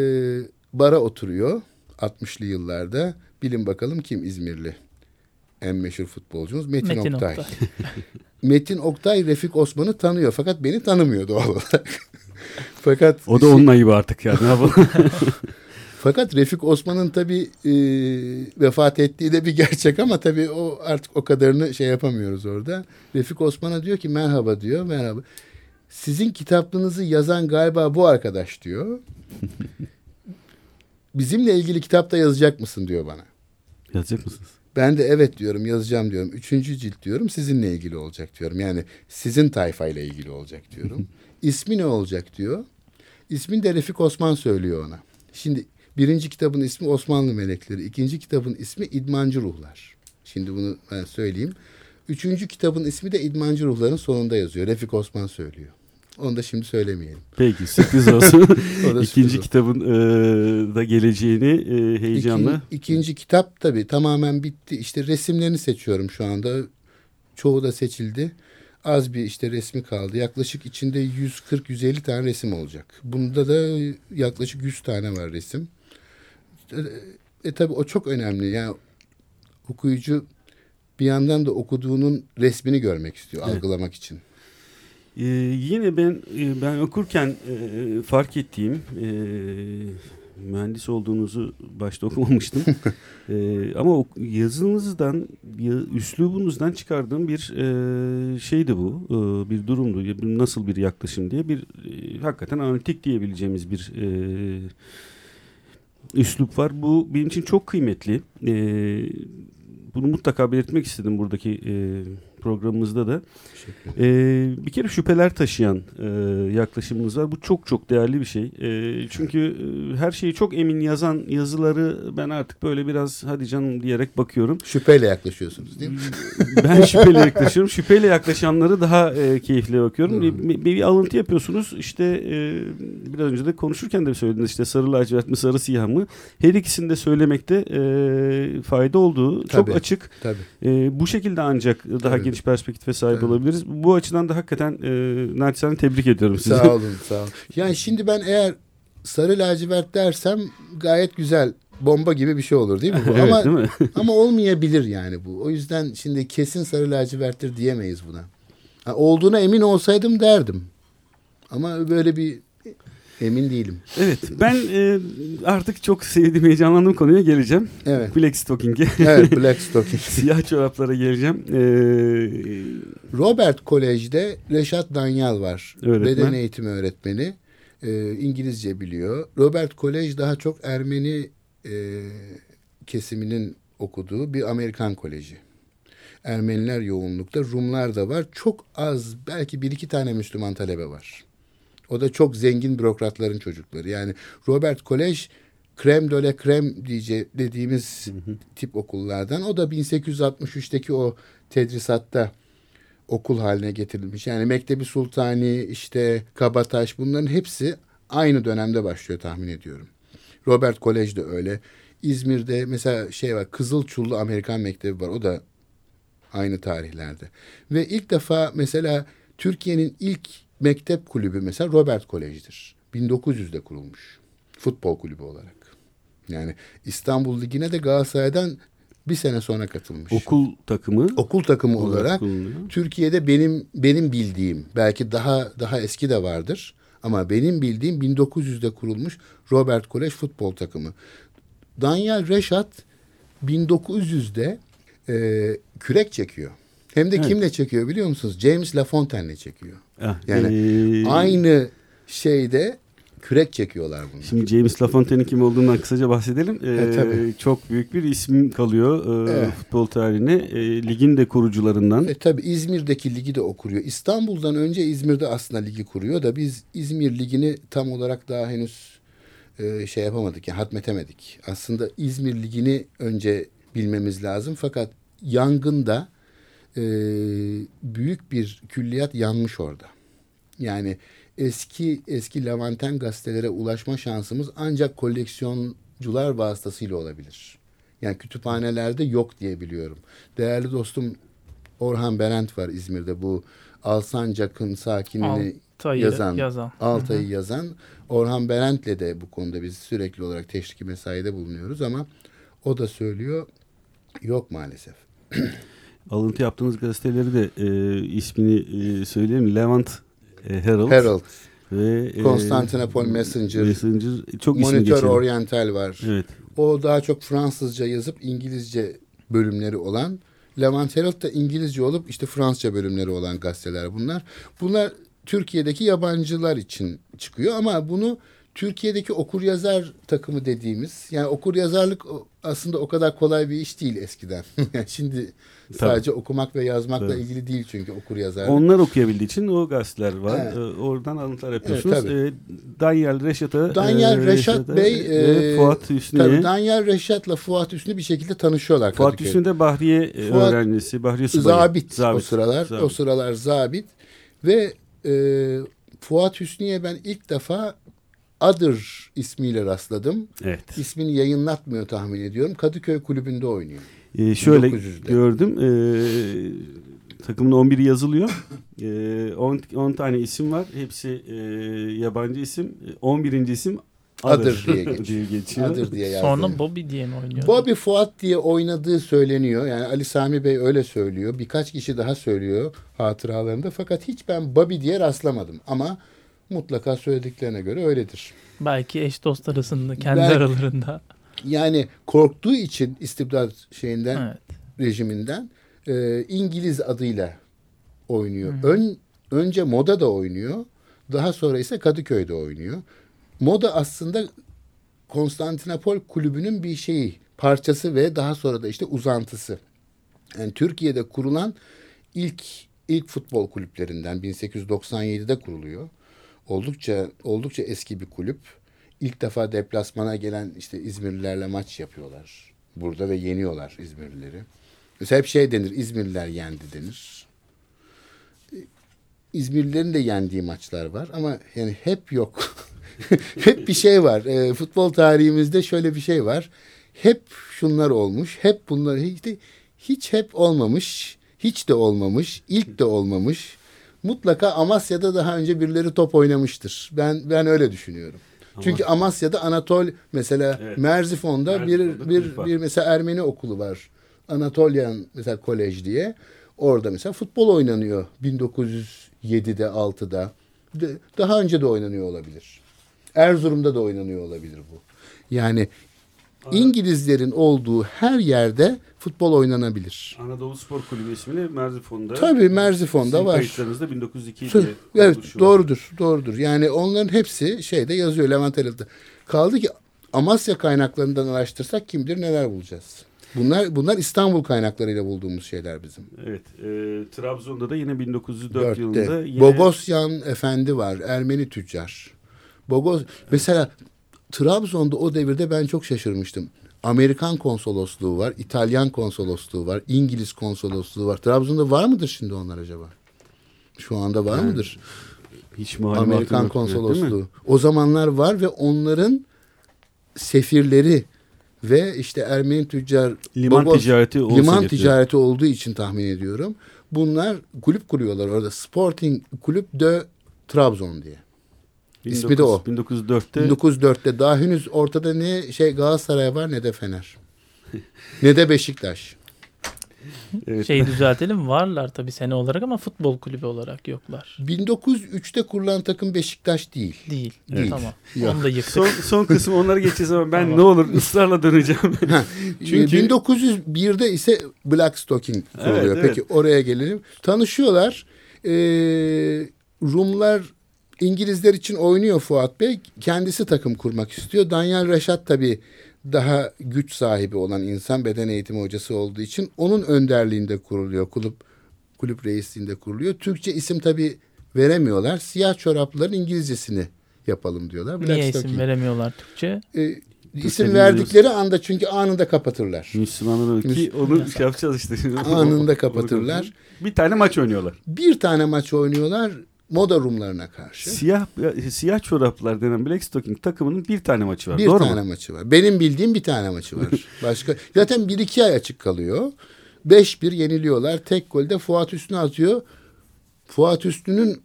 bara oturuyor 60'lı yıllarda. Bilin bakalım kim İzmirli? En meşhur futbolcumuz Metin, Metin Oktay. Oktay. Metin Oktay Refik Osman'ı tanıyor fakat beni tanımıyor doğal olarak. fakat O da onun ayıbı artık ya. Ne yapalım? Fakat Refik Osman'ın tabii e, vefat ettiği de bir gerçek ama tabii o artık o kadarını şey yapamıyoruz orada. Refik Osman'a diyor ki merhaba diyor. Merhaba. Sizin kitaplığınızı yazan galiba bu arkadaş diyor. Bizimle ilgili kitapta yazacak mısın diyor bana. Yazacak mısınız? Ben de evet diyorum yazacağım diyorum. Üçüncü cilt diyorum sizinle ilgili olacak diyorum. Yani sizin tayfayla ilgili olacak diyorum. İsmi ne olacak diyor. İsmini de Refik Osman söylüyor ona. Şimdi birinci kitabın ismi Osmanlı Melekleri. ikinci kitabın ismi İdmancı Ruhlar. Şimdi bunu ben söyleyeyim. Üçüncü kitabın ismi de İdmancı Ruhların sonunda yazıyor. Refik Osman söylüyor. Onu da şimdi söylemeyelim. Peki sürpriz olsun. Sürpriz İkinci kitabın e, da geleceğini e, heyecanla. İki- ikinci kitap tabii tamamen bitti. İşte resimlerini seçiyorum şu anda. Çoğu da seçildi. Az bir işte resmi kaldı. Yaklaşık içinde 140-150 tane resim olacak. Bunda da yaklaşık 100 tane var resim. E, e tabii o çok önemli. Yani okuyucu bir yandan da okuduğunun resmini görmek istiyor, Evet. algılamak için. Ee, yine ben e, ben okurken e, fark ettiğim e, mühendis olduğunuzu başta okumamıştım. E, ama yazınızdan, ya- üslubunuzdan çıkardığım bir e, şeydi bu. E, bir durumdu. Bir- Nasıl bir yaklaşım diye bir e, hakikaten analitik diyebileceğimiz bir e, üslup var. Bu benim için çok kıymetli. E, bunu mutlaka belirtmek istedim buradaki e, programımızda da. Ee, bir kere şüpheler taşıyan e, yaklaşımımız var. Bu çok çok değerli bir şey. E, çünkü e, her şeyi çok emin yazan yazıları ben artık böyle biraz hadi canım diyerek bakıyorum. Şüpheyle yaklaşıyorsunuz değil mi? Ben şüpheyle yaklaşıyorum. Şüpheyle yaklaşanları daha e, keyifli bakıyorum. Bir, bir, bir alıntı yapıyorsunuz. İşte e, biraz önce de konuşurken de söylediniz işte sarı lacivert mi sarı siyah mı? Her ikisini de söylemekte e, fayda olduğu çok Tabii. açık. Tabii. E, bu şekilde ancak daha Tabii. geniş perspektife sahip Tabii. olabiliriz. Bu açıdan da hakikaten e, naçizane tebrik ediyorum sizi. Sağ olun, sağ olun. Yani şimdi ben eğer sarı lacivert dersem gayet güzel bomba gibi bir şey olur değil mi bu? evet, ama değil mi? ama olmayabilir yani bu. O yüzden şimdi kesin sarı laciverttir diyemeyiz buna. Ha, olduğuna emin olsaydım derdim. Ama böyle bir emin değilim. evet, ben e, artık çok sevdiğim, heyecanlandığım konuya geleceğim. Evet. Black Stocking'e. Evet Black Stocking. Siyah çoraplara geleceğim. E, Robert Kolej'de Reşat Danyal var. Öğretmen. Beden eğitimi öğretmeni. Ee, İngilizce biliyor. Robert Kolej daha çok Ermeni e, kesiminin okuduğu bir Amerikan koleji. Ermeniler yoğunlukta, Rumlar da var. Çok az, belki bir iki tane Müslüman talebe var. O da çok zengin bürokratların çocukları. Yani Robert Kolej krem döle krem diye dediğimiz tip okullardan. O da 1863'teki o tedrisatta okul haline getirilmiş. Yani Mektebi Sultani, işte Kabataş bunların hepsi aynı dönemde başlıyor tahmin ediyorum. Robert Kolej de öyle. İzmir'de mesela şey var Kızılçullu Amerikan Mektebi var. O da aynı tarihlerde. Ve ilk defa mesela Türkiye'nin ilk mektep kulübü mesela Robert Kolej'dir. 1900'de kurulmuş. Futbol kulübü olarak. Yani İstanbul Ligi'ne de Galatasaray'dan bir sene sonra katılmış. okul takımı Okul takımı olarak kullanılıyor. Türkiye'de benim benim bildiğim belki daha daha eski de vardır ama benim bildiğim 1900'de kurulmuş Robert Kolej futbol takımı. Daniel Reşat 1900'de e, kürek çekiyor. Hem de Evet. kimle çekiyor biliyor musunuz? James LaFontaine'le çekiyor. Ah, Yani e, Aynı şeyde kürek çekiyorlar bunlar. Şimdi James LaFontaine'in kim olduğundan kısaca bahsedelim. Ee, E, tabii. çok büyük bir isim kalıyor e, Evet. futbol tarihine. E, ligin de kurucularından. E tabi İzmir'deki ligi de o kuruyor. İstanbul'dan önce İzmir'de aslında ligi kuruyor da biz İzmir ligini tam olarak daha henüz e, şey yapamadık yani hatmetemedik. Aslında İzmir ligini önce bilmemiz lazım fakat yangında e, büyük bir külliyat yanmış orada. Yani eski eski Levanten gazetelere ulaşma şansımız ancak koleksiyoncular vasıtasıyla olabilir. Yani kütüphanelerde yok diye biliyorum. Değerli dostum Orhan Berent var İzmir'de bu Alsancak'ın sakinini Altay'ı yazan, yazan. Altay'ı yazan Orhan Berent'le de bu konuda biz sürekli olarak teşviki mesaide bulunuyoruz ama o da söylüyor yok maalesef. Alıntı yaptığınız gazeteleri de e, ismini e, söyleyeyim. Levant e, Herald. Herald, Ve, e, Konstantinopol Messenger, Messenger çok Monitor. Oriental var. Evet. O daha çok Fransızca yazıp İngilizce bölümleri olan. Levant Herald da İngilizce olup işte Fransızca bölümleri olan gazeteler bunlar. Bunlar Türkiye'deki yabancılar için çıkıyor ama bunu Türkiye'deki okur yazar takımı dediğimiz yani okur yazarlık aslında o kadar kolay bir iş değil eskiden. Şimdi sadece okumak ve yazmakla Tabii. ilgili değil çünkü okur yazarlık. Onlar okuyabildiği için o gazeteler var. Evet. E, oradan alıntılar yapıyorsunuz. tabii. E, Daniel Reşat'a Danyal e, Reşat Reşat'a Bey ve e, Fuat Hüsnü'ye. tabii Danyal Reşat'la Fuat Hüsnü bir şekilde tanışıyorlar Fuat. Hüsnü de Bahriye e, Fuat- öğrencisi. Bahriye subayı. Zabit, o sıralar. Zabit. O sıralar zabit. Ve e, Fuat Hüsnü'ye ben ilk defa Adır ismiyle rastladım. Evet. İsmini yayınlatmıyor tahmin ediyorum. Kadıköy kulübünde oynuyor. E, şöyle 1900'de. gördüm. E, takımın 11'i yazılıyor. E, 10, 10 tane isim var. Hepsi e, yabancı isim. E, 11. isim Adır diye geçiyor. geçiyor. Adır diye yazdım. Sonra Bobby diye mi oynuyor? Bobby Fuat diye oynadığı söyleniyor. Yani Ali Sami Bey öyle söylüyor. Birkaç kişi daha söylüyor hatıralarında. Fakat hiç ben Bobby diye rastlamadım. Ama mutlaka söylediklerine göre öyledir. Belki eş dost arasında kendi Belki- aralarında. Yani korktuğu için istibdat şeyinden Evet. rejiminden e, İngiliz adıyla oynuyor. Ön, önce Moda'da oynuyor. Daha sonra ise Kadıköy'de oynuyor. Moda aslında Konstantinopol kulübünün bir şeyi, parçası ve daha sonra da işte uzantısı. Yani Türkiye'de kurulan ilk ilk futbol kulüplerinden 1897'de kuruluyor. Oldukça oldukça eski bir kulüp. İlk defa deplasmana gelen işte İzmirlilerle maç yapıyorlar. Burada ve yeniyorlar İzmirlileri. Mesela hep şey denir İzmirliler yendi denir. İzmirlilerin de yendiği maçlar var ama yani hep yok. hep bir şey var. E, futbol tarihimizde şöyle bir şey var. Hep şunlar olmuş. Hep bunlar hiç, de- hiç hep olmamış. Hiç de olmamış. ilk de olmamış. Mutlaka Amasya'da daha önce birileri top oynamıştır. Ben ben öyle düşünüyorum. Çünkü Amasya'da Anatol mesela Evet. Merzifon'da bir Merzifon'da bir var. bir mesela Ermeni okulu var. Anatolian mesela kolej diye. Orada mesela futbol oynanıyor 1907'de 6'da. De- Daha önce de oynanıyor olabilir. Erzurum'da da oynanıyor olabilir bu. Yani İngilizlerin olduğu her yerde futbol oynanabilir. Anadolu Spor Kulübü ismini Merzifon'da. Tabii Merzifon'da var. Kayıtlarınızda 1902 Tüh, diye Evet doğrudur doğrudur. Yani onların hepsi şeyde yazıyor Levent Herald'da. Kaldı ki Amasya kaynaklarından araştırsak kim bilir neler bulacağız. Bunlar bunlar İstanbul kaynaklarıyla bulduğumuz şeyler bizim. Evet. E, Trabzon'da da yine 1904 Dörtte. yılında yine Bogosyan Efendi var. Ermeni tüccar. Bogos mesela Trabzon'da o devirde ben çok şaşırmıştım. Amerikan konsolosluğu var, İtalyan konsolosluğu var, İngiliz konsolosluğu var. Trabzon'da var mıdır şimdi onlar acaba? Şu anda var mıdır? hiç Amerikan yok, konsolosluğu. O zamanlar var ve onların sefirleri ve işte Ermeni tüccar Liman Bogos- ticareti liman getiriyor. ticareti olduğu için tahmin ediyorum. Bunlar kulüp kuruyorlar orada. Sporting Kulüp de Trabzon diye. İsmi de o. 1904'te 1904'te daha henüz ortada ne şey Galatasaray var ne de Fener. ne de Beşiktaş. evet, Şeyi düzeltelim varlar tabii sene olarak ama futbol kulübü olarak yoklar. 1903'te kurulan takım Beşiktaş değil. Değil. Değil. Tamam. Yok. Onu da yıktık. son, son kısmı onları geçeceğiz ama ben Tamam. ne olur ısrarla döneceğim. Çünkü Çünkü- 1901'de ise Black Stocking kuruluyor. Evet, evet. Peki oraya gelelim. Tanışıyorlar. Ee, Rumlar İngilizler için oynuyor Fuat Bey. Kendisi takım kurmak istiyor. Daniel Reşat tabii daha güç sahibi olan insan beden eğitimi hocası olduğu için onun önderliğinde kuruluyor. Kulüp kulüp reisliğinde kuruluyor. Türkçe isim tabii veremiyorlar. Siyah çoraplıların İngilizcesini yapalım diyorlar. Black Niye Stocking. isim veremiyorlar Türkçe? Ee, isim verdikleri anda çünkü anında kapatırlar. Müslümanlar ki Müs- onu şey yapacağız işte. Anında kapatırlar. Bir tane maç oynuyorlar. Bir tane maç oynuyorlar Moda Rumlarına karşı. Siyah siyah çoraplar denen Black Stocking takımının bir tane maçı var. Bir Doğru tane mu? maçı var. Benim bildiğim bir tane maçı var. Başka zaten bir iki ay açık kalıyor. 5-1 yeniliyorlar. Tek golde Fuat Üstünü atıyor. Fuat Üstü'nün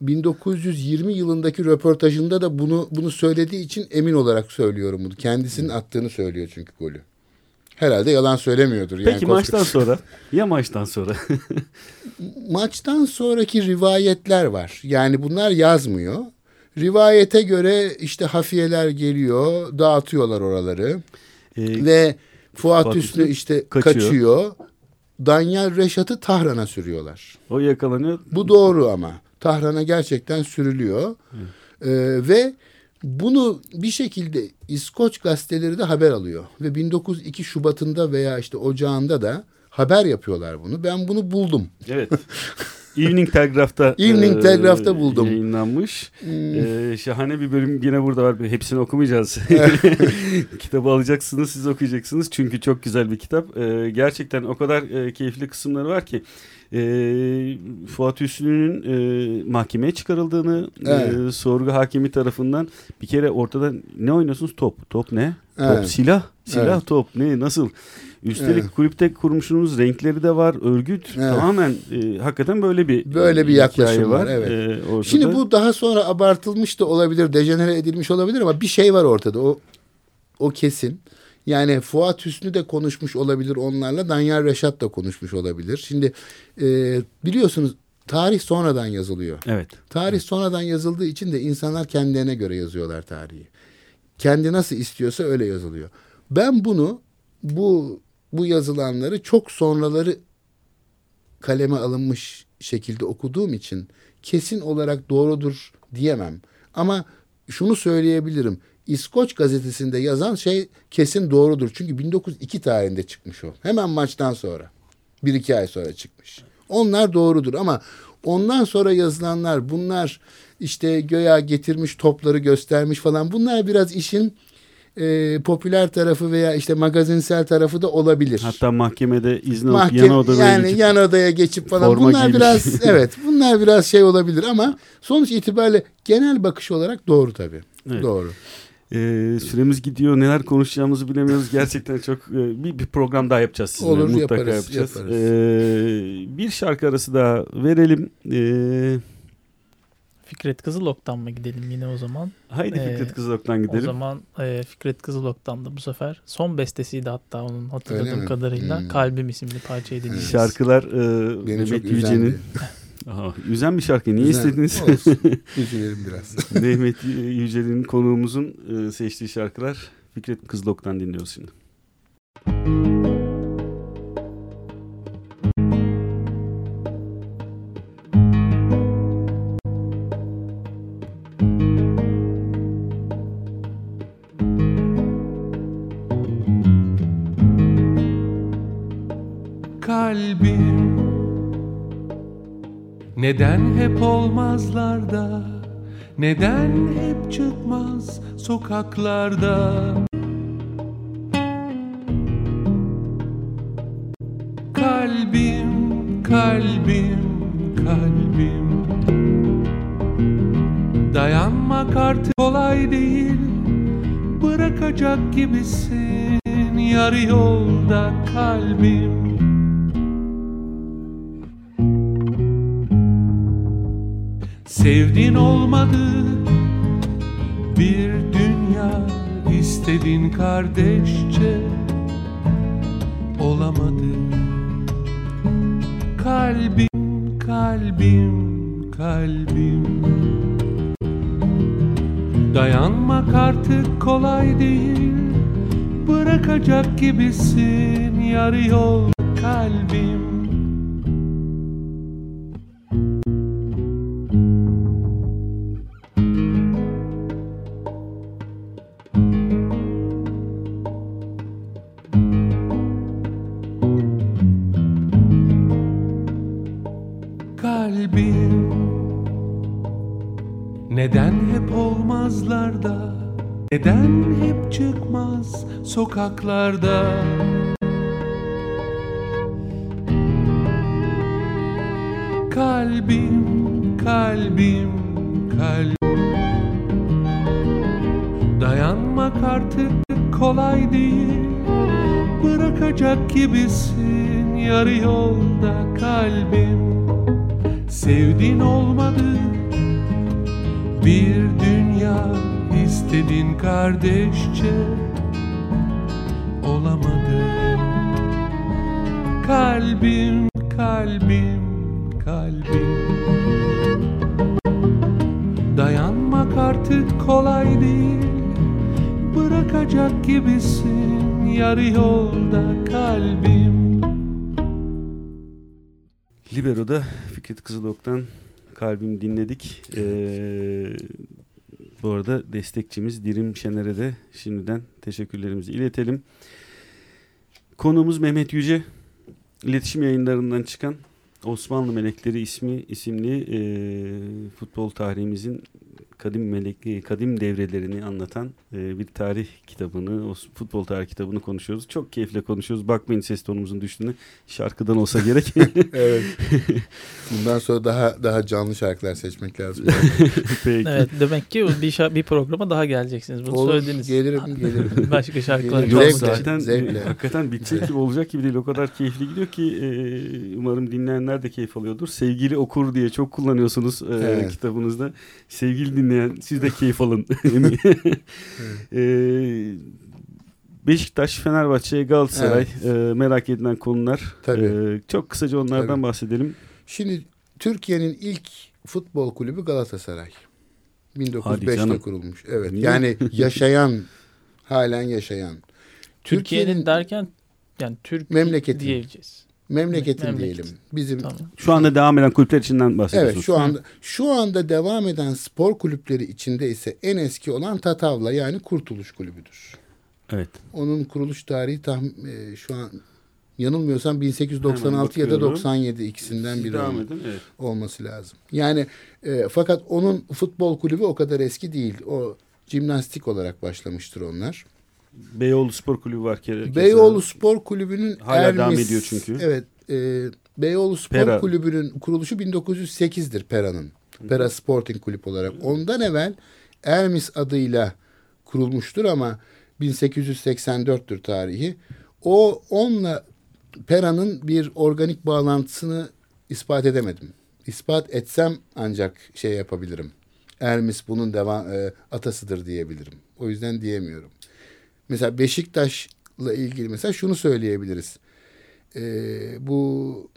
1920 yılındaki röportajında da bunu bunu söylediği için emin olarak söylüyorum bunu. Kendisinin attığını söylüyor çünkü golü. Herhalde yalan söylemiyordur. Yani Peki koskoca- maçtan sonra? Ya maçtan sonra? maçtan sonraki rivayetler var. Yani bunlar yazmıyor. Rivayete göre işte hafiyeler geliyor, dağıtıyorlar oraları Ee, ve Fuat, Fuat Üstü işte kaçıyor. kaçıyor. Danyal Reşat'ı Tahran'a sürüyorlar. o yakalanıyor. Bu doğru ama. Tahran'a gerçekten sürülüyor. Ee, ve bunu bir şekilde İskoç gazeteleri de haber alıyor. Ve 1902 Şubat'ında veya işte Ocağında da haber yapıyorlar bunu. Ben bunu buldum. Evet. Evening Telegraph'ta Evening e, Telegraph'ta buldum. Hmm. Yayınlanmış. E, şahane bir bölüm yine burada var. Hepsini okumayacağız. Kitabı alacaksınız, siz okuyacaksınız. Çünkü çok güzel bir kitap. E, gerçekten o kadar e, keyifli kısımları var ki. E, Fuat Hüsnü'nün e, mahkemeye çıkarıldığını Evet. e, sorgu hakimi tarafından bir kere ortada ne oynuyorsunuz? Top. Top ne? Top Evet. silah. Silah Evet. top ne? Nasıl? Üstelik Evet. kulüpte kurmuşsunuz renkleri de var. Örgüt Evet. tamamen e, hakikaten böyle bir Böyle bir yaklaşım var, evet. E, ortada. Şimdi bu daha sonra abartılmış da olabilir, dejenere edilmiş olabilir ama bir şey var ortada. O o kesin. Yani Fuat Hüsnü de konuşmuş olabilir onlarla. Danyal Reşat da konuşmuş olabilir. Şimdi e, biliyorsunuz tarih sonradan yazılıyor. Evet. Tarih sonradan yazıldığı için de insanlar kendilerine göre yazıyorlar tarihi. Kendi nasıl istiyorsa öyle yazılıyor. Ben bunu bu bu yazılanları çok sonraları kaleme alınmış şekilde okuduğum için kesin olarak doğrudur diyemem. Ama şunu söyleyebilirim. İskoç gazetesinde yazan şey kesin doğrudur. Çünkü 1902 tarihinde çıkmış o. Hemen maçtan sonra. Bir iki ay sonra çıkmış. Onlar doğrudur ama ondan sonra yazılanlar bunlar işte göya getirmiş topları göstermiş falan bunlar biraz işin e, popüler tarafı veya işte magazinsel tarafı da olabilir. Hatta mahkemede izin alıp Mahkeme, yan odada yani geçip- yan odaya geçip falan Forma bunlar giymiş. biraz evet bunlar biraz şey olabilir ama sonuç itibariyle genel bakış olarak doğru tabii. Evet. Doğru. E, süremiz gidiyor. Neler konuşacağımızı bilemiyoruz. Gerçekten çok e, bir, bir program daha yapacağız sizinle. Olur, Mutlaka yaparız, yapacağız. yaparız. E, bir şarkı arası daha verelim. E, Fikret Kızılok'tan mı gidelim yine o zaman? haydi Ee, Fikret Kızılok'tan O gidelim. zaman e, Fikret Kızılok'tan da bu sefer son bestesiydi hatta onun hatırladığım kadarıyla Hmm. Kalbim isimli parçayı dinleyeceğiz. Şarkılar e, Beni Mehmet Yüce'nin. Aha, üzen bir şarkı. Niye Güzel. istediniz? Olsun. Üzülelim biraz. Mehmet Yücel'in konuğumuzun e, seçtiği şarkılar Fikret Kızılok'tan dinliyoruz şimdi. kalbim Neden hep olmazlarda? Neden hep çıkmaz sokaklarda? Kalbim, kalbim, kalbim. Dayanmak artık kolay değil. Bırakacak gibisin yarı yolda kalbim Sevdin olmadı. Bir dünya istedin kardeşçe. Olamadı. Kalbim kalbim kalbim. Dayanmak artık kolay değil. Bırakacak gibisin yarı yol kalbim sokaklarda. Kalbim, kalbim, kalbim. Dayanmak artık kolay değil. Bırakacak gibisin yarı yolda kalbim. Sevdin olmadı. Bir dünya istedin kardeşçe olamadı. Kalbim, kalbim, kalbim. Dayanmak artık kolay değil. Bırakacak gibisin yarı yolda kalbim. Libero'da Fikret Kızılok'tan kalbim dinledik. Ee, bu arada destekçimiz Dirim Şener'e de şimdiden teşekkürlerimizi iletelim. Konuğumuz Mehmet Yüce. İletişim yayınlarından çıkan Osmanlı Melekleri ismi isimli e, futbol tarihimizin kadim melekli kadim devrelerini anlatan e, bir tarih kitabını, o futbol tarih kitabını konuşuyoruz. Çok keyifle konuşuyoruz. Bakmayın ses tonumuzun düştüğüne. Şarkıdan olsa gerek. evet. Bundan sonra daha daha canlı şarkılar seçmek lazım. Peki. Evet demek ki bir, şa- bir programa daha geleceksiniz. Bunu Olur, söylediniz. Gelirim, gelirim. Başka şarkılar Gelirim. Yok Zevkle, zaten zevkle. e, hakikaten bitecek gibi olacak gibi değil. O kadar keyifli gidiyor ki e, umarım dinleyenler de keyif alıyordur. Sevgili okur diye çok kullanıyorsunuz e, Evet. kitabınızda. Sevgili dinleyen siz de keyif alın. e, Beşiktaş, Fenerbahçe, Galatasaray e, merak edilen konular. Tabii. E, çok kısaca onlardan Tabii. bahsedelim. Şimdi Türkiye'nin ilk futbol kulübü Galatasaray. Hadi 1905'te canım. kurulmuş. Evet. Niye? Yani yaşayan, halen yaşayan. Türkiye'nin derken yani Türk Memleketin. diyeceğiz. Memleketin Memleket. diyelim. Bizim Tamam. Şu anda devam eden kulüpler içinden bahsediyorsunuz. Evet şu anda şu anda devam eden spor kulüpleri içinde ise en eski olan Tatavla yani Kurtuluş Kulübü'dür. Evet. Onun kuruluş tarihi tahmin, e, şu an yanılmıyorsam 1896 ya da bakıyorum. 97 ikisinden Siz biri devam edin. Evet. olması lazım. Yani e, fakat onun futbol kulübü o kadar eski değil. O jimnastik olarak başlamıştır onlar. Beyoğlu Spor Kulübü var. kere- Beyoğlu Spor Kulübü'nün Hala Ermis, devam ediyor çünkü. Evet. E, Beyoğlu Spor Pera. Kulübü'nün kuruluşu 1908'dir Pera'nın. Pera Sporting Kulüp olarak. Ondan evvel Ermis adıyla kurulmuştur ama 1884'tür tarihi. O onunla Pera'nın bir organik bağlantısını ispat edemedim. İspat etsem ancak şey yapabilirim. Ermis bunun devam e, atasıdır diyebilirim. O yüzden diyemiyorum. Mesela Beşiktaş'la ilgili mesela şunu söyleyebiliriz. Ee, bu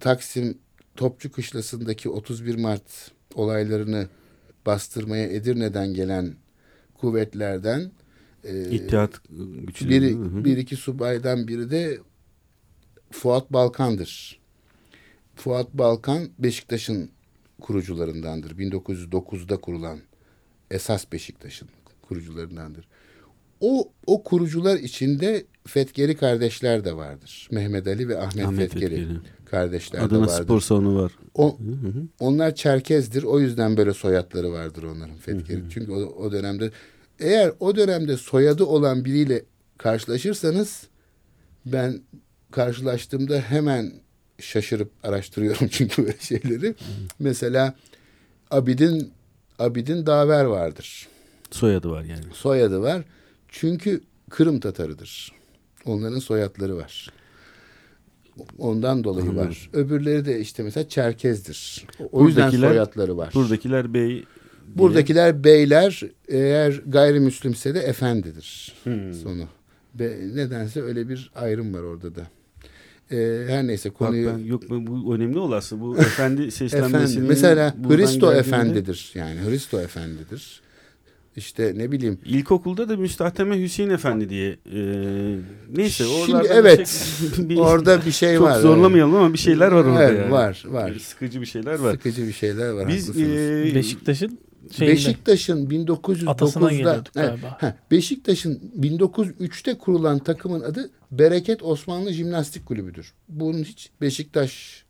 Taksim Topçu Kışlası'ndaki 31 Mart olaylarını bastırmaya Edirne'den gelen kuvvetlerden e, İttihat güçleri. biri, Hı hı. bir iki subaydan biri de Fuat Balkan'dır. Fuat Balkan Beşiktaş'ın kurucularındandır. 1909'da kurulan esas Beşiktaş'ın kurucularındandır. O, o kurucular içinde Fetkeri kardeşler de vardır. Mehmet Ali ve Ahmet, Ahmet Fetkeri, Fetkeri. kardeşler Adana de vardır. spor salonu var. O, Hı hı. onlar Çerkezdir. O yüzden böyle soyadları vardır onların Fetkeri. Çünkü o, o dönemde eğer o dönemde soyadı olan biriyle karşılaşırsanız ben karşılaştığımda hemen şaşırıp araştırıyorum çünkü böyle şeyleri. Mesela Abidin Abidin Daver vardır. Soyadı var yani. Soyadı var. Çünkü Kırım Tatarıdır. Onların soyadları var. Ondan dolayı Anladım. var. Öbürleri de işte mesela Çerkez'dir. O yüzden Buradakiler- soyadları var. Buradakiler bey diye- Buradakiler beyler eğer gayrimüslimse de efendidir Hmm. sonu. Be, nedense öyle bir ayrım var orada da. Ee, her neyse Bak konuyu ben, yok bu önemli olası. Bu efendi efendi. seslenmesinin Mesela Hristo geldiğinde- efendidir. Yani Hristo efendidir. İşte ne bileyim İlkokulda da Müstahteme Hüseyin Efendi diye. e, neyse Şimdi oralarda evet, bir- bir- orada bir şey çok var. zorlamayalım ama bir şeyler var orada Evet, yani. var var. Sıkıcı bir şeyler var. Sıkıcı bir şeyler var. Biz e, Beşiktaş'ın şeyinde, Beşiktaş'ın atasına 1909'da geliyorduk Evet, galiba. heh, Beşiktaş'ın 1903'te kurulan takımın adı Bereket Osmanlı Jimnastik Kulübü'dür. Bunun hiç Beşiktaş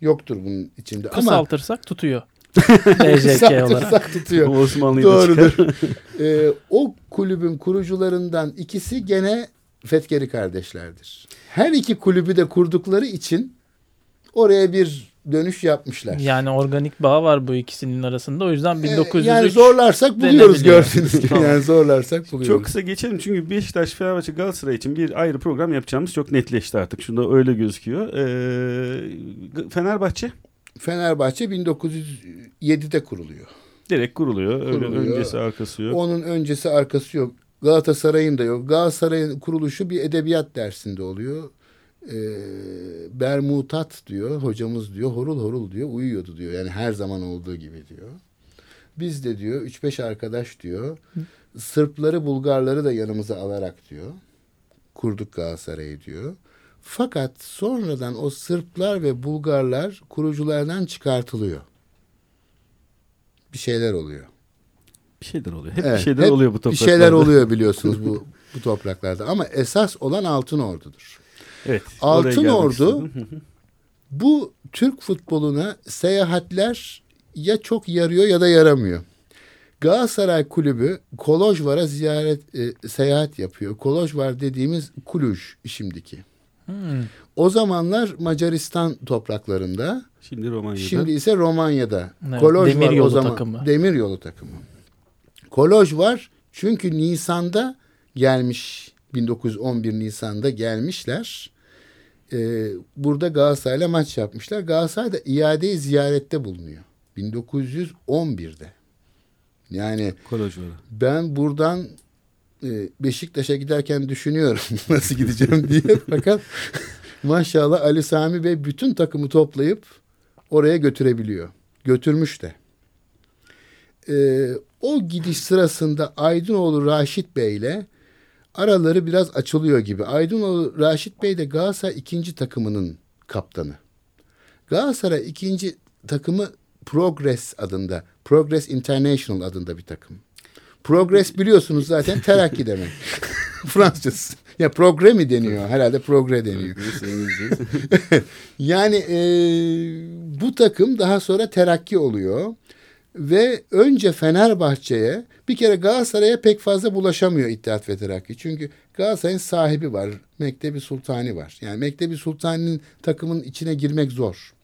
yoktur bunun içinde ama Kısaltırsak tutuyor. BJK olarak. tutuyor. Osmanlı'yı. Doğrudur. Ee, o kulübün kurucularından ikisi gene Fetkeri kardeşlerdir. Her iki kulübü de kurdukları için oraya bir dönüş yapmışlar. Yani organik bağ var bu ikisinin arasında. O yüzden Ee, 1903 yani zorlarsak buluyoruz gördüğünüz gibi. Yani zorlarsak buluyoruz. Çok kısa geçelim çünkü Beşiktaş, Fenerbahçe, Galatasaray için bir ayrı program yapacağımız çok netleşti artık. Şunda öyle gözüküyor. Ee, Fenerbahçe Fenerbahçe 1907'de kuruluyor. direkt kuruluyor. Öyle Kuruluyor. öncesi arkası yok. Onun öncesi arkası yok. Galatasaray'ın da yok. Galatasaray'ın kuruluşu bir edebiyat dersinde oluyor. e, Bermutat diyor hocamız diyor horul horul diyor uyuyordu diyor. Yani her zaman olduğu gibi diyor. Biz de diyor 3-5 arkadaş diyor Sırpları Bulgarları da yanımıza alarak diyor kurduk Galatasaray'ı diyor. Fakat sonradan o Sırplar ve Bulgarlar kuruculardan çıkartılıyor. Bir şeyler oluyor. Bir şeyler oluyor. Hep Evet, bir şeyler hep oluyor bu Bir topraklarda. şeyler oluyor biliyorsunuz bu bu topraklarda ama esas olan Altın Ordu'dur. Evet. Altın Ordu-. Bu Türk futboluna seyahatler ya çok yarıyor ya da yaramıyor. Galatasaray Kulübü Kolojvar'a ziyaret e, seyahat yapıyor. Kolojvar dediğimiz Kuluj şimdiki. Hmm. O zamanlar Macaristan topraklarında, Şimdi Romanya'da. şimdi ise Romanya'da. Evet, Koloj var demiryolu o zaman. takımı. Demiryolu takımı. Koloj var çünkü Nisan'da gelmiş 1911 Nisan'da gelmişler. Ee, burada Galatasaray'la maç yapmışlar. Galatasaray da iadeyi ziyarette bulunuyor. 1911'de. Yani Koloj var. ben buradan Beşiktaş'a giderken düşünüyorum nasıl gideceğim diye. Fakat maşallah Ali Sami Bey bütün takımı toplayıp oraya götürebiliyor. Götürmüş de. E, o gidiş sırasında Aydınoğlu Raşit Bey ile araları biraz açılıyor gibi. Aydınoğlu Raşit Bey de Galatasaray ikinci takımının kaptanı. Galatasaray ikinci takımı Progress adında. Progress International adında bir takım. Progress biliyorsunuz zaten terakki demek. Fransızcası. Ya progre mi deniyor? Herhalde progre deniyor. Yani e, bu takım daha sonra terakki oluyor. Ve önce Fenerbahçe'ye bir kere Galatasaray'a pek fazla bulaşamıyor İttihat ve Terakki. Çünkü Galatasaray'ın sahibi var. Mektebi Sultani var. Yani Mektebi Sultani'nin takımın içine girmek zor.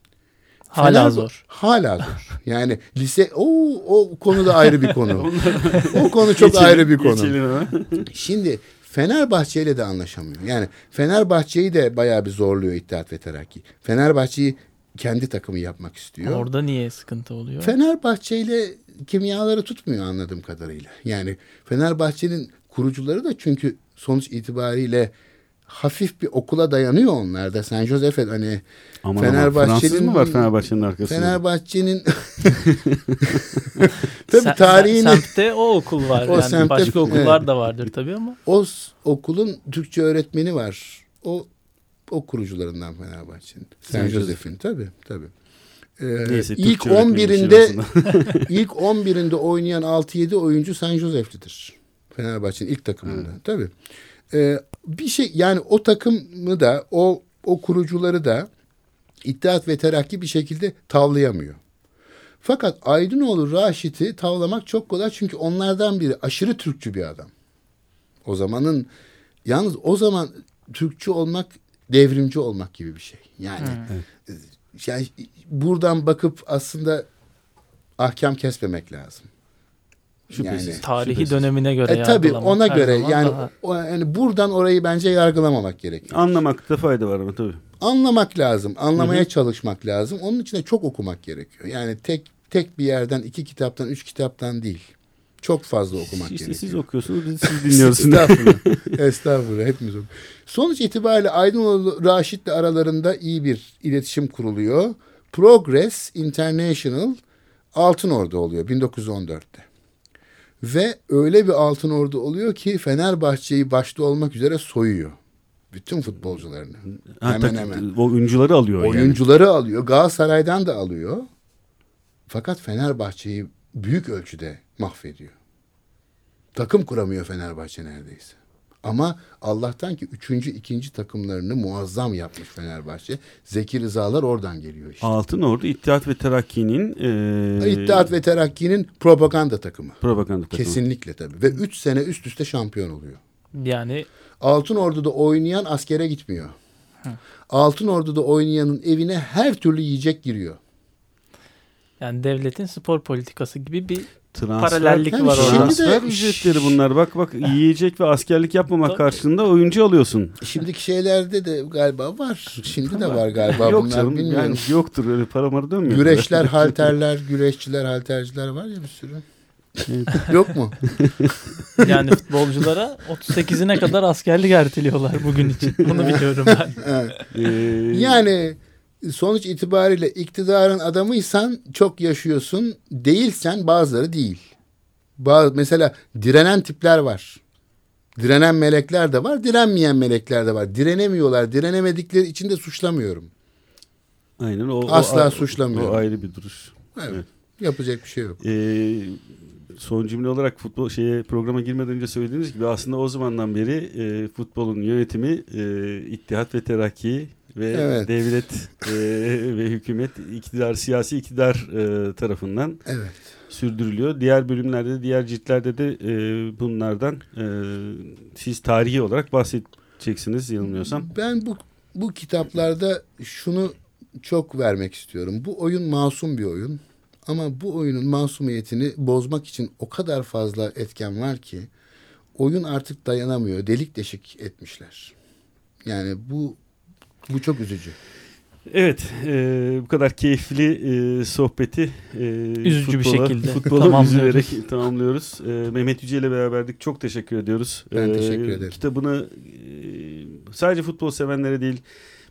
Hala Fener- zor. Hala zor. Yani lise o o konu da ayrı bir konu. o konu çok Geçelim, ayrı bir konu. Şimdi Fenerbahçe ile de anlaşamıyor. Yani Fenerbahçe'yi de bayağı bir zorluyor İttihat ve Terakki. Fenerbahçe'yi kendi takımı yapmak istiyor. Orada niye sıkıntı oluyor? Fenerbahçe ile kimyaları tutmuyor anladığım kadarıyla. Yani Fenerbahçe'nin kurucuları da çünkü sonuç itibariyle hafif bir okula dayanıyor onlar da. San Josef'e hani Aman Fransız mı var Fenerbahçe'nin arkasında? Fenerbahçe'nin tabii tarihini Semtte o okul var. O yani semtte- başka okullar evet. da vardır tabii ama. o okulun Türkçe öğretmeni var. O o kurucularından Fenerbahçe'nin. San Josef'in tabii tabii. Ee, Neyse, ilk Türkçe öğretmeniymiş en 11'inde azından. ilk 11'inde oynayan 6-7 oyuncu San Josef'lidir. Fenerbahçe'nin ilk takımında. Tabii. Ee, bir şey yani o takımı da o o kurucuları da İttihat ve Terakki bir şekilde tavlayamıyor. Fakat Aydınoğlu Raşit'i tavlamak çok kolay çünkü onlardan biri aşırı Türkçü bir adam. O zamanın yalnız o zaman Türkçü olmak devrimci olmak gibi bir şey. Yani e, yani buradan bakıp aslında ahkam kesmemek lazım. Şüphesiz. Yani- Tarihi Şüphesiz. dönemine göre E tabii yargılamak ona göre yani, daha- o, yani buradan orayı bence yargılamamak gerekiyor. Anlamakta fayda var ama tabii. Anlamak lazım, anlamaya çalışmak lazım. Onun için de çok okumak gerekiyor. Yani tek tek bir yerden, iki kitaptan, üç kitaptan değil. Çok fazla okumak İşte gerekiyor. siz okuyorsunuz biz siz dinliyorsunuz. Estağfurullah. Estağfurullah. Hepimiz okuyoruz. Sonuç itibariyle Aydınoğlu Raşit'le aralarında iyi bir iletişim kuruluyor. Progress International Altın Ordu oluyor 1914'te. Ve öyle bir Altın Ordu oluyor ki Fenerbahçe'yi başta olmak üzere soyuyor. Bütün futbolcularını. Ha, hemen hemen. O oyuncuları alıyor yani. Oyuncuları alıyor. Galatasaray'dan da alıyor. Fakat Fenerbahçe'yi büyük ölçüde mahvediyor. Takım kuramıyor Fenerbahçe neredeyse. Ama Allah'tan ki üçüncü, ikinci takımlarını muazzam yapmış Fenerbahçe. Zeki Rızalar oradan geliyor işte. Altın Ordu İttihat ve Terakki'nin e, İttihat ve Terakki'nin propaganda takımı. propaganda takımı. Kesinlikle tabii. Ve üç sene üst üste şampiyon oluyor. Yani Altın Ordu'da oynayan askere gitmiyor. Altın Ordu'da oynayanın evine her türlü yiyecek giriyor. yani devletin spor politikası gibi bir Transfer, paralellik Yani var şimdi orada. de- transfer ücretleri bunlar. Bak bak yiyecek ve askerlik yapmamak karşılığında oyuncu alıyorsun. Şimdiki şeylerde de galiba var. Şimdi de var galiba Yok bunlar canım bilmiyorum. yani yoktur öyle para mara dönmüyor. Güreşler, halterler, güreşçiler, halterciler var ya bir sürü. Yok mu? Yani futbolculara 38'ine kadar askerlik erteliyorlar bugün için. Bunu biliyorum ben. Evet. Ee, Yani sonuç itibariyle iktidarın adamıysan çok yaşıyorsun. Değilsen bazıları değil. Bazı, mesela direnen tipler var. Direnen melekler de var, direnmeyen melekler de var. Direnemiyorlar. Direnemedikleri için de suçlamıyorum. Aynen o Asla o, suçlamıyorum. O ayrı bir duruş. Evet. Evet. Yapacak bir şey yok. Ee, son cümle olarak futbol şeye programa girmeden önce söylediğiniz gibi aslında o zamandan beri e, futbolun yönetimi e, İttihat ve Terakki ve Evet. devlet e, ve hükümet iktidar siyasi iktidar e, tarafından Evet. sürdürülüyor. Diğer bölümlerde de diğer ciltlerde de e, bunlardan e, siz tarihi olarak bahsedeceksiniz yanılmıyorsam. Ben bu bu kitaplarda şunu çok vermek istiyorum. Bu oyun masum bir oyun. Ama bu oyunun masumiyetini bozmak için o kadar fazla etken var ki oyun artık dayanamıyor. Delik deşik etmişler. Yani bu bu çok üzücü. Evet, e, bu kadar keyifli e, sohbeti e, Üzücü bir futbola- şekilde futbola tamamlıyoruz. tamamlıyoruz. E, Mehmet Yüce ile beraberdik. Çok teşekkür ediyoruz. Ben E, teşekkür ederim. Kitabını e, sadece futbol sevenlere değil,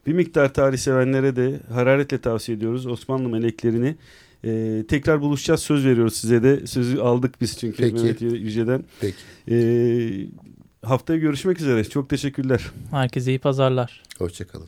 bir miktar tarih sevenlere de hararetle tavsiye ediyoruz. Osmanlı meleklerini. E, tekrar buluşacağız. Söz veriyoruz size de. Sözü aldık biz çünkü Peki. Mehmet Yüce'den. Peki. E, haftaya görüşmek üzere. Çok teşekkürler. Herkese iyi pazarlar. Hoşçakalın.